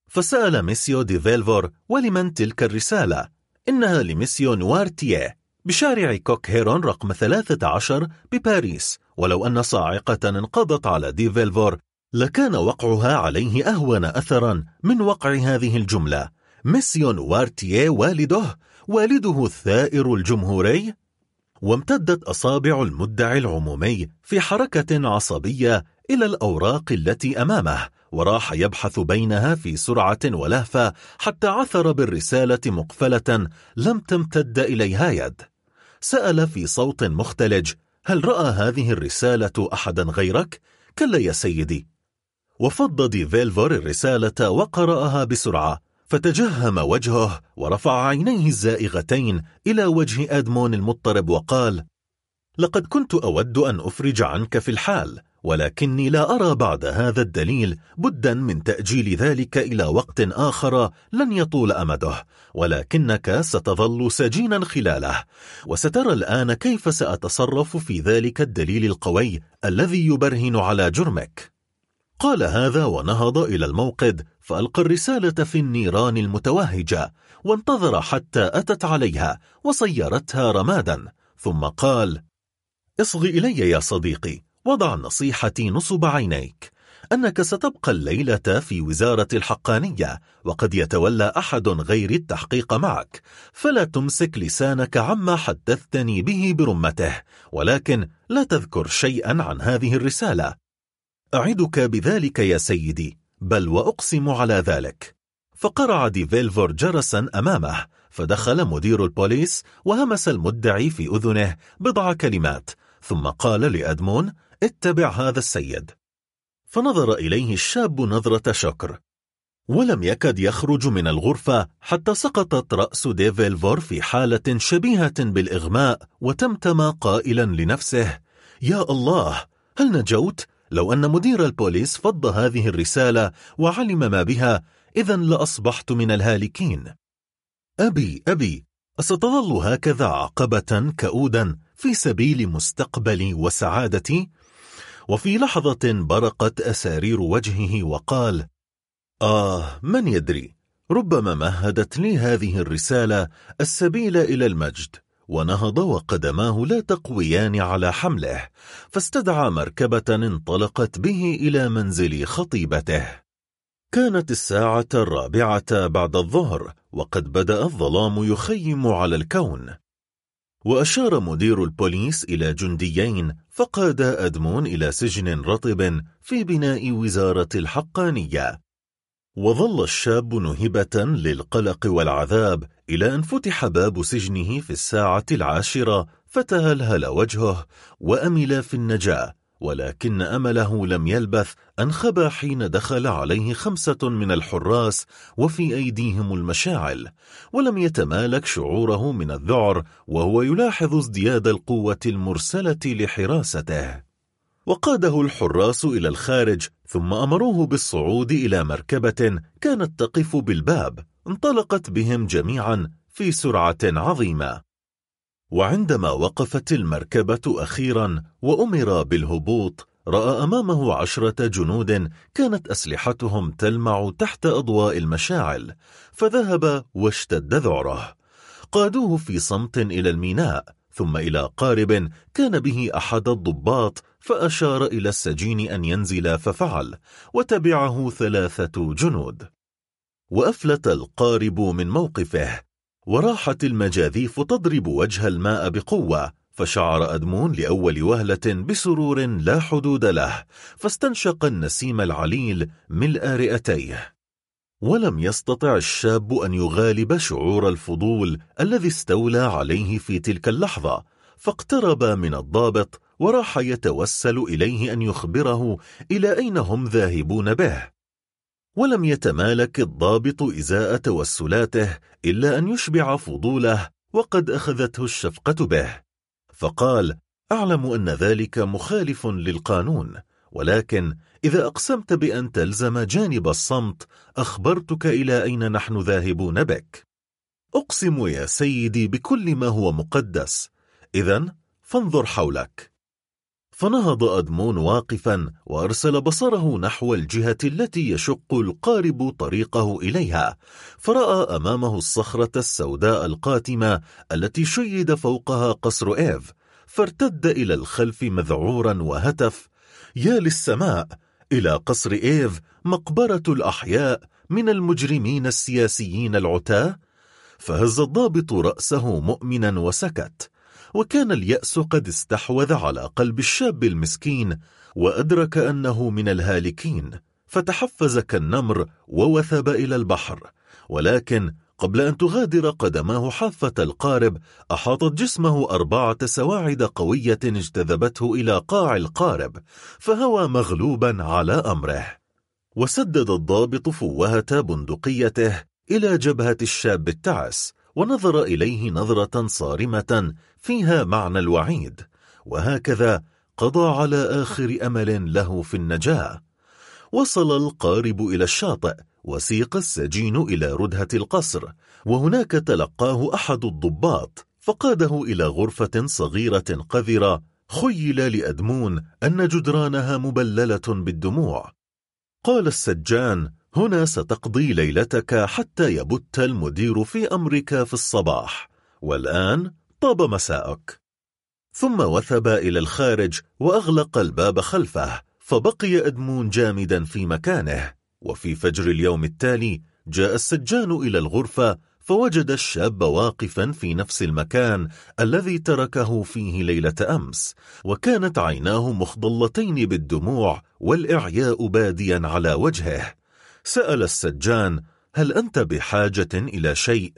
فسأل ميسيو دي فيلفور ولمن تلك الرسالة؟ إنها لميسيو نوارتيه بشارع كوك هيرون رقم 13 بباريس ولو أن صاعقة انقضت على دي فيلفور لكان وقعها عليه أهون أثرا من وقع هذه الجملة. ميسيو نوارتيه والده والده الثائر الجمهوري. وامتدت أصابع المدعي العمومي في حركة عصبية إلى الأوراق التي أمامه وراح يبحث بينها في سرعة ولهفة حتى عثر بالرسالة مقفلة لم تمتد إليها يد. سأل في صوت مختلج هل رأى هذه الرسالة أحدا غيرك؟ كلا يا سيدي وفض دي فيلفور الرسالة وقرأها بسرعة فتجهم وجهه ورفع عينيه الزائغتين إلى وجه أدمون المضطرب وقال لقد كنت أود أن أفرج عنك في الحال ولكني لا أرى بعد هذا الدليل بدا من تأجيل ذلك إلى وقت آخر لن يطول أمده ولكنك ستظل سجينا خلاله. وسترى الآن كيف سأتصرف في ذلك الدليل القوي الذي يبرهن على جرمك. قال هذا ونهض إلى الموقد فألقى الرسالة في النيران المتوهجة وانتظر حتى أتت عليها وصيرتها رمادا ثم قال اصغ إلي يا صديقي وضع نصيحتي نصب عينيك. أنك ستبقى الليلة في وزارة الحقانية وقد يتولى أحد غير التحقيق معك. فلا تمسك لسانك عما حدثتني به برمته ولكن لا تذكر شيئا عن هذه الرسالة. أعدك بذلك يا سيدي بل وأقسم على ذلك. فقرع دي فيلفور جرسا أمامه فدخل مدير البوليس وهمس المدعي في أذنه بضع كلمات ثم قال لأدمون اتبع هذا السيد فنظر إليه الشاب نظرة شكر ولم يكد يخرج من الغرفة حتى سقطت رأس ديفيلفور في حالة شبيهة بالإغماء وتمتم قائلا لنفسه يا الله هل نجوت؟ لو أن مدير البوليس فض هذه الرسالة وعلم ما بها إذا لأصبحت من الهالكين أبي أبي أستظل هكذا عقبة كؤودا في سبيل مستقبلي وسعادتي؟ وفي لحظة برقت أسارير وجهه وقال آه من يدري ربما مهدت لي هذه الرسالة السبيل إلى المجد ونهض وقدماه لا تقويان على حمله فاستدعى مركبة انطلقت به إلى منزل خطيبته. كانت الساعة الرابعة بعد الظهر وقد بدأ الظلام يخيم على الكون. وأشار مدير البوليس إلى جنديين فقادا أدمون إلى سجن رطب في بناء وزارة الحقانية. وظل الشاب نهبة للقلق والعذاب إلى أن فتح باب سجنه في الساعة العاشرة فتهلهل وجهه وأمل في النجاة. ولكن أمله لم يلبث أن خبى حين دخل عليه خمسة من الحراس وفي أيديهم المشاعل ولم يتمالك شعوره من الذعر وهو يلاحظ ازدياد القوة المرسلة لحراسته. وقاده الحراس إلى الخارج ثم أمروه بالصعود إلى مركبة كانت تقف بالباب انطلقت بهم جميعا في سرعة عظيمة. وعندما وقفت المركبة أخيرا وأمر بالهبوط رأى أمامه عشرة جنود كانت أسلحتهم تلمع تحت أضواء المشاعل فذهب واشتد ذعره. قادوه في صمت إلى الميناء ثم إلى قارب كان به أحد الضباط فأشار إلى السجين أن ينزل ففعل وتبعه ثلاثة جنود. وأفلت القارب من موقفه وراحت المجاذيف تضرب وجه الماء بقوة فشعر أدمون لأول وهلة بسرور لا حدود له فاستنشق النسيم العليل ملء رئتيه ولم يستطع الشاب أن يغالب شعور الفضول الذي استولى عليه في تلك اللحظة فاقترب من الضابط وراح يتوسل إليه أن يخبره إلى أين هم ذاهبون به. ولم يتمالك الضابط إزاء توسلاته إلا أن يشبع فضوله وقد أخذته الشفقة به. فقال أعلم أن ذلك مخالف للقانون ولكن إذا أقسمت بأن تلزم جانب الصمت أخبرتك إلى أين نحن ذاهبون بك. أقسم يا سيدي بكل ما هو مقدس. إذا فانظر حولك. فنهض أدمون واقفا وأرسل بصره نحو الجهة التي يشق القارب طريقه إليها فرأى أمامه الصخرة السوداء القاتمة التي شيد فوقها قصر إيف فارتد إلى الخلف مذعورا وهتف يا للسماء! إلى قصر إيف مقبرة الأحياء من المجرمين السياسيين العتاة! فهز الضابط رأسه مؤمنا وسكت. وكان اليأس قد استحوذ على قلب الشاب المسكين وأدرك أنه من الهالكين فتحفز كالنمر ووثب إلى البحر. ولكن قبل أن تغادر قدماه حافة القارب أحاطت جسمه أربعة سواعد قوية اجتذبته إلى قاع القارب فهوى مغلوبا على أمره. وسدد الضابط فوهة بندقيته إلى جبهة الشاب التعس ونظر إليه نظرة صارمة فيها معنى الوعيد وهكذا قضى على آخر أمل له في النجاة. وصل القارب إلى الشاطئ وسيق السجين إلى ردهة القصر وهناك تلقاه أحد الضباط فقاده إلى غرفة صغيرة قذرة خيل لأدمون أن جدرانها مبللة بالدموع. قال السجان هنا ستقضي ليلتك حتى يبت المدير في أمرك في الصباح والآن طاب مساءك. ثم وثب إلى الخارج وأغلق الباب خلفه فبقي أدمون جامدا في مكانه. وفي فجر اليوم التالي جاء السجان إلى الغرفة فوجد الشاب واقفا في نفس المكان الذي تركه فيه ليلة أمس وكانت عيناه مخضلتين بالدموع والإعياء باديا على وجهه. سأل السجان هل أنت بحاجة إلى شيء؟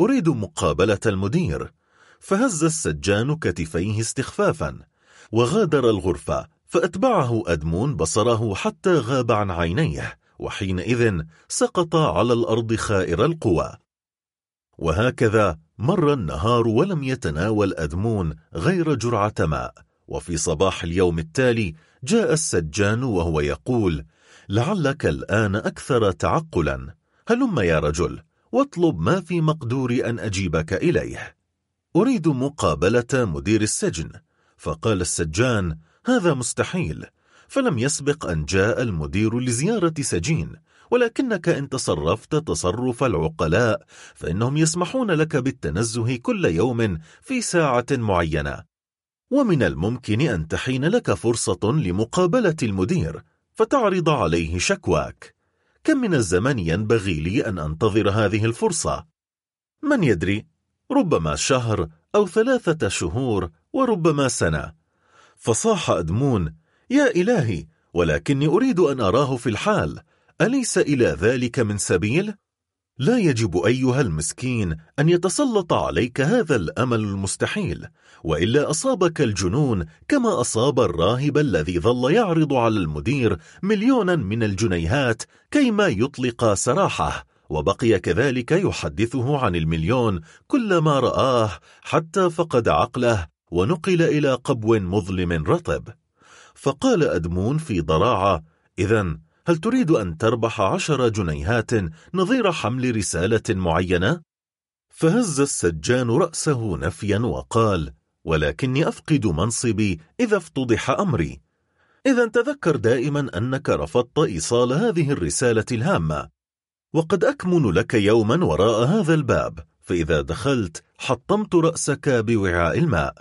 أريد مقابلة المدير. فهز السجان كتفيه استخفافا وغادر الغرفة فأتبعه أدمون بصره حتى غاب عن عينيه وحينئذ سقط على الأرض خائر القوى. وهكذا مر النهار ولم يتناول أدمون غير جرعة ماء وفي صباح اليوم التالي جاء السجان وهو يقول لعلك الآن أكثر تعقلا هلم يا رجل واطلب ما في مقدور أن أجيبك إليه. أريد مقابلة مدير السجن. فقال السجان هذا مستحيل. فلم يسبق أن جاء المدير لزيارة سجين. ولكنك إن تصرفت تصرف العقلاء فإنهم يسمحون لك بالتنزه كل يوم في ساعة معينة. ومن الممكن أن تحين لك فرصة لمقابلة المدير فتعرض عليه شكواك. كم من الزمن ينبغي لي أن أنتظر هذه الفرصة؟ من يدري؟ ربما شهر أو ثلاثة شهور وربما سنة فصاح أدمون يا إلهي ولكني أريد أن أراه في الحال أليس إلى ذلك من سبيل؟ لا يجب أيها المسكين أن يتسلط عليك هذا الأمل المستحيل وإلا أصابك الجنون كما أصاب الراهب الذي ظل يعرض على المدير مليونا من الجنيهات كيما يطلق سراحه وبقي كذلك يحدثه عن المليون كلما رآه حتى فقد عقله ونقل إلى قبو مظلم رطب. فقال أدمون في ضراعة إذا هل تريد أن تربح عشر جنيهات نظير حمل رسالة معينة؟ فهز السجان رأسه نفيا وقال ولكني أفقد منصبي إذا افتضح أمري. إذا تذكر دائما أنك رفضت إيصال هذه الرسالة الهامة. وقد أكمن لك يوما وراء هذا الباب فإذا دخلت حطمت رأسك بوعاء الماء.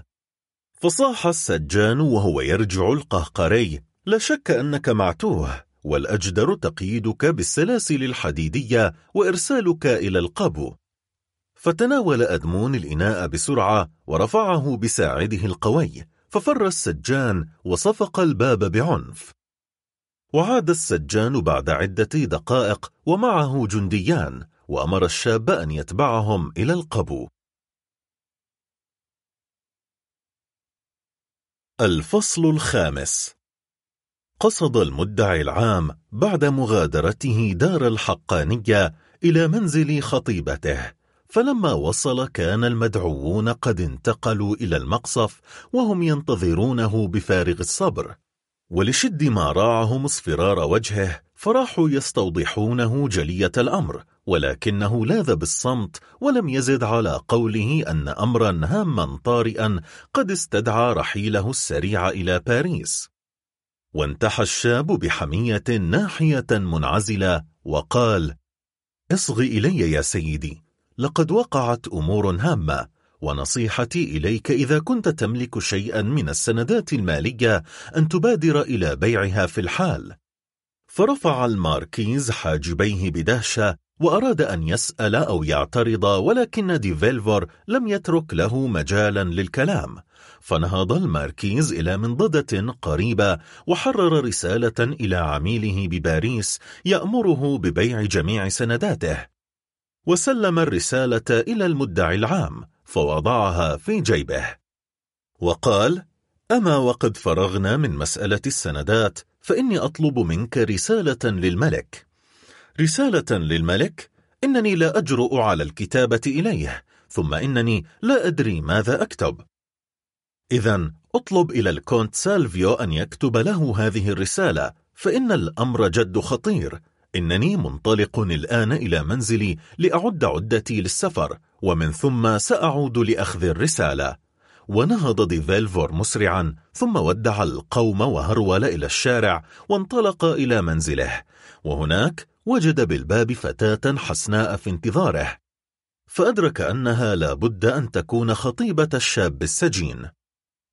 فصاح السجان وهو يرجع القهقري لا شك أنك معتوه والأجدر تقييدك بالسلاسل الحديدية وإرسالك إلى القبو. فتناول أدمون الإناء بسرعة ورفعه بساعده القوي ففر السجان وصفق الباب بعنف. وعاد السجان بعد عدة دقائق ومعه جنديان وأمر الشاب أن يتبعهم إلى القبو. الفصل الخامس. قصد المدعي العام بعد مغادرته دار الحقانية إلى منزل خطيبته فلما وصل كان المدعوون قد انتقلوا إلى المقصف وهم ينتظرونه بفارغ الصبر. ولشد ما راعهم اصفرار وجهه فراحوا يستوضحونه جلية الأمر ولكنه لاذ بالصمت ولم يزد على قوله أن أمرا هاما طارئا قد استدعى رحيله السريع إلى باريس. وانتحى الشاب بحمية ناحية منعزلة وقال اصغ إلي يا سيدي لقد وقعت أمور هامة ونصيحتي إليك إذا كنت تملك شيئا من السندات المالية أن تبادر إلى بيعها في الحال. فرفع الماركيز حاجبيه بدهشة وأراد أن يسأل أو يعترض ولكن ديفيلفور لم يترك له مجالا للكلام. فنهض الماركيز إلى منضدة قريبة وحرر رسالة إلى عميله بباريس يأمره ببيع جميع سنداته. وسلم الرسالة إلى المدعي العام. فوضعها في جيبه. وقال أما وقد فرغنا من مسألة السندات فإني أطلب منك رسالة للملك. رسالة للملك؟ إنني لا أجرؤ على الكتابة إليه ثم إنني لا أدري ماذا أكتب. إذا أطلب إلى الكونت سالفيو أن يكتب له هذه الرسالة فإن الأمر جد خطير. إنني منطلق الآن إلى منزلي لأعد عدتي للسفر ومن ثم سأعود لأخذ الرسالة. ونهض ديفيلفور مسرعا ثم ودع القوم وهرول إلى الشارع وانطلق إلى منزله. وهناك وجد بالباب فتاة حسناء في انتظاره. فأدرك أنها لابد أن تكون خطيبة الشاب السجين.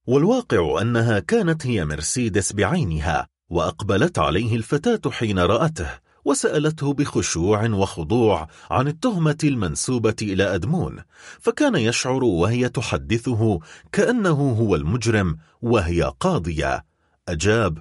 والواقع أنها كانت هي مرسيدس بعينها وأقبلت عليه الفتاة حين رأته. وسألته بخشوع وخضوع عن التهمة المنسوبة إلى أدمون فكان يشعر وهي تحدثه كأنه هو المجرم وهي قاضية. أجاب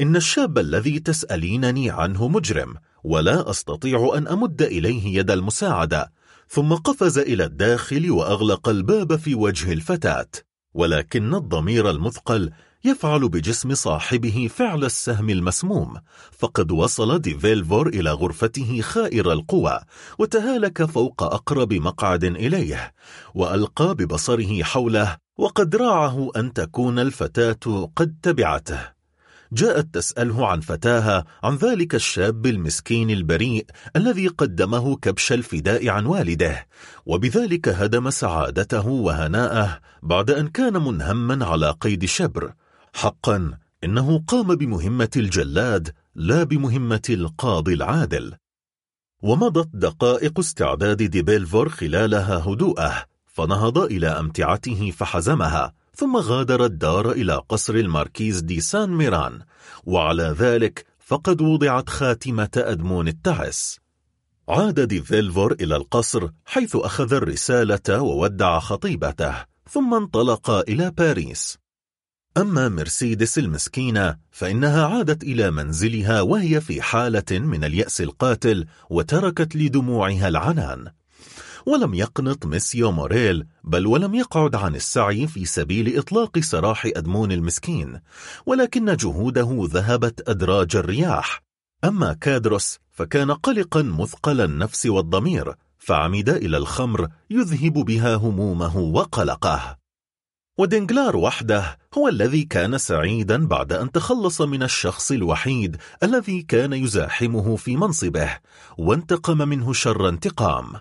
إن الشاب الذي تسألينني عنه مجرم ولا أستطيع أن أمد إليه يد المساعدة. ثم قفز إلى الداخل وأغلق الباب في وجه الفتاة ولكن الضمير المثقل يفعل بجسم صاحبه فعل السهم المسموم فقد وصل ديفيلفور إلى غرفته خائر القوى وتهالك فوق أقرب مقعد إليه وألقى ببصره حوله وقد راعه أن تكون الفتاة قد تبعته. جاءت تسأله عن فتاها عن ذلك الشاب المسكين البريء الذي قدمه كبش الفداء عن والده وبذلك هدم سعادته وهناءه بعد أن كان منهما على قيد شبر. حقا إنه قام بمهمة الجلاد لا بمهمة القاضي العادل. ومضت دقائق استعاد دي فيلفور خلالها هدوءه فنهض إلى أمتعته فحزمها ثم غادر الدار إلى قصر الماركيز دي سان ميران وعلى ذلك فقد وضعت خاتمة أدمون التعس. عاد دي فيلفور إلى القصر حيث أخذ الرسالة وودع خطيبته ثم انطلق إلى باريس. أما مرسيدس المسكينة فإنها عادت إلى منزلها وهي في حالة من اليأس القاتل وتركت لدموعها العنان. ولم يقنط ميسيو موريل بل ولم يقعد عن السعي في سبيل إطلاق سراح أدمون المسكين ولكن جهوده ذهبت أدراج الرياح. أما كادروس فكان قلقا مثقل النفس والضمير فعمد إلى الخمر يذهب بها همومه وقلقه. ودنجلار وحده هو الذي كان سعيدا بعد أن تخلص من الشخص الوحيد الذي كان يزاحمه في منصبه وانتقم منه شر انتقام.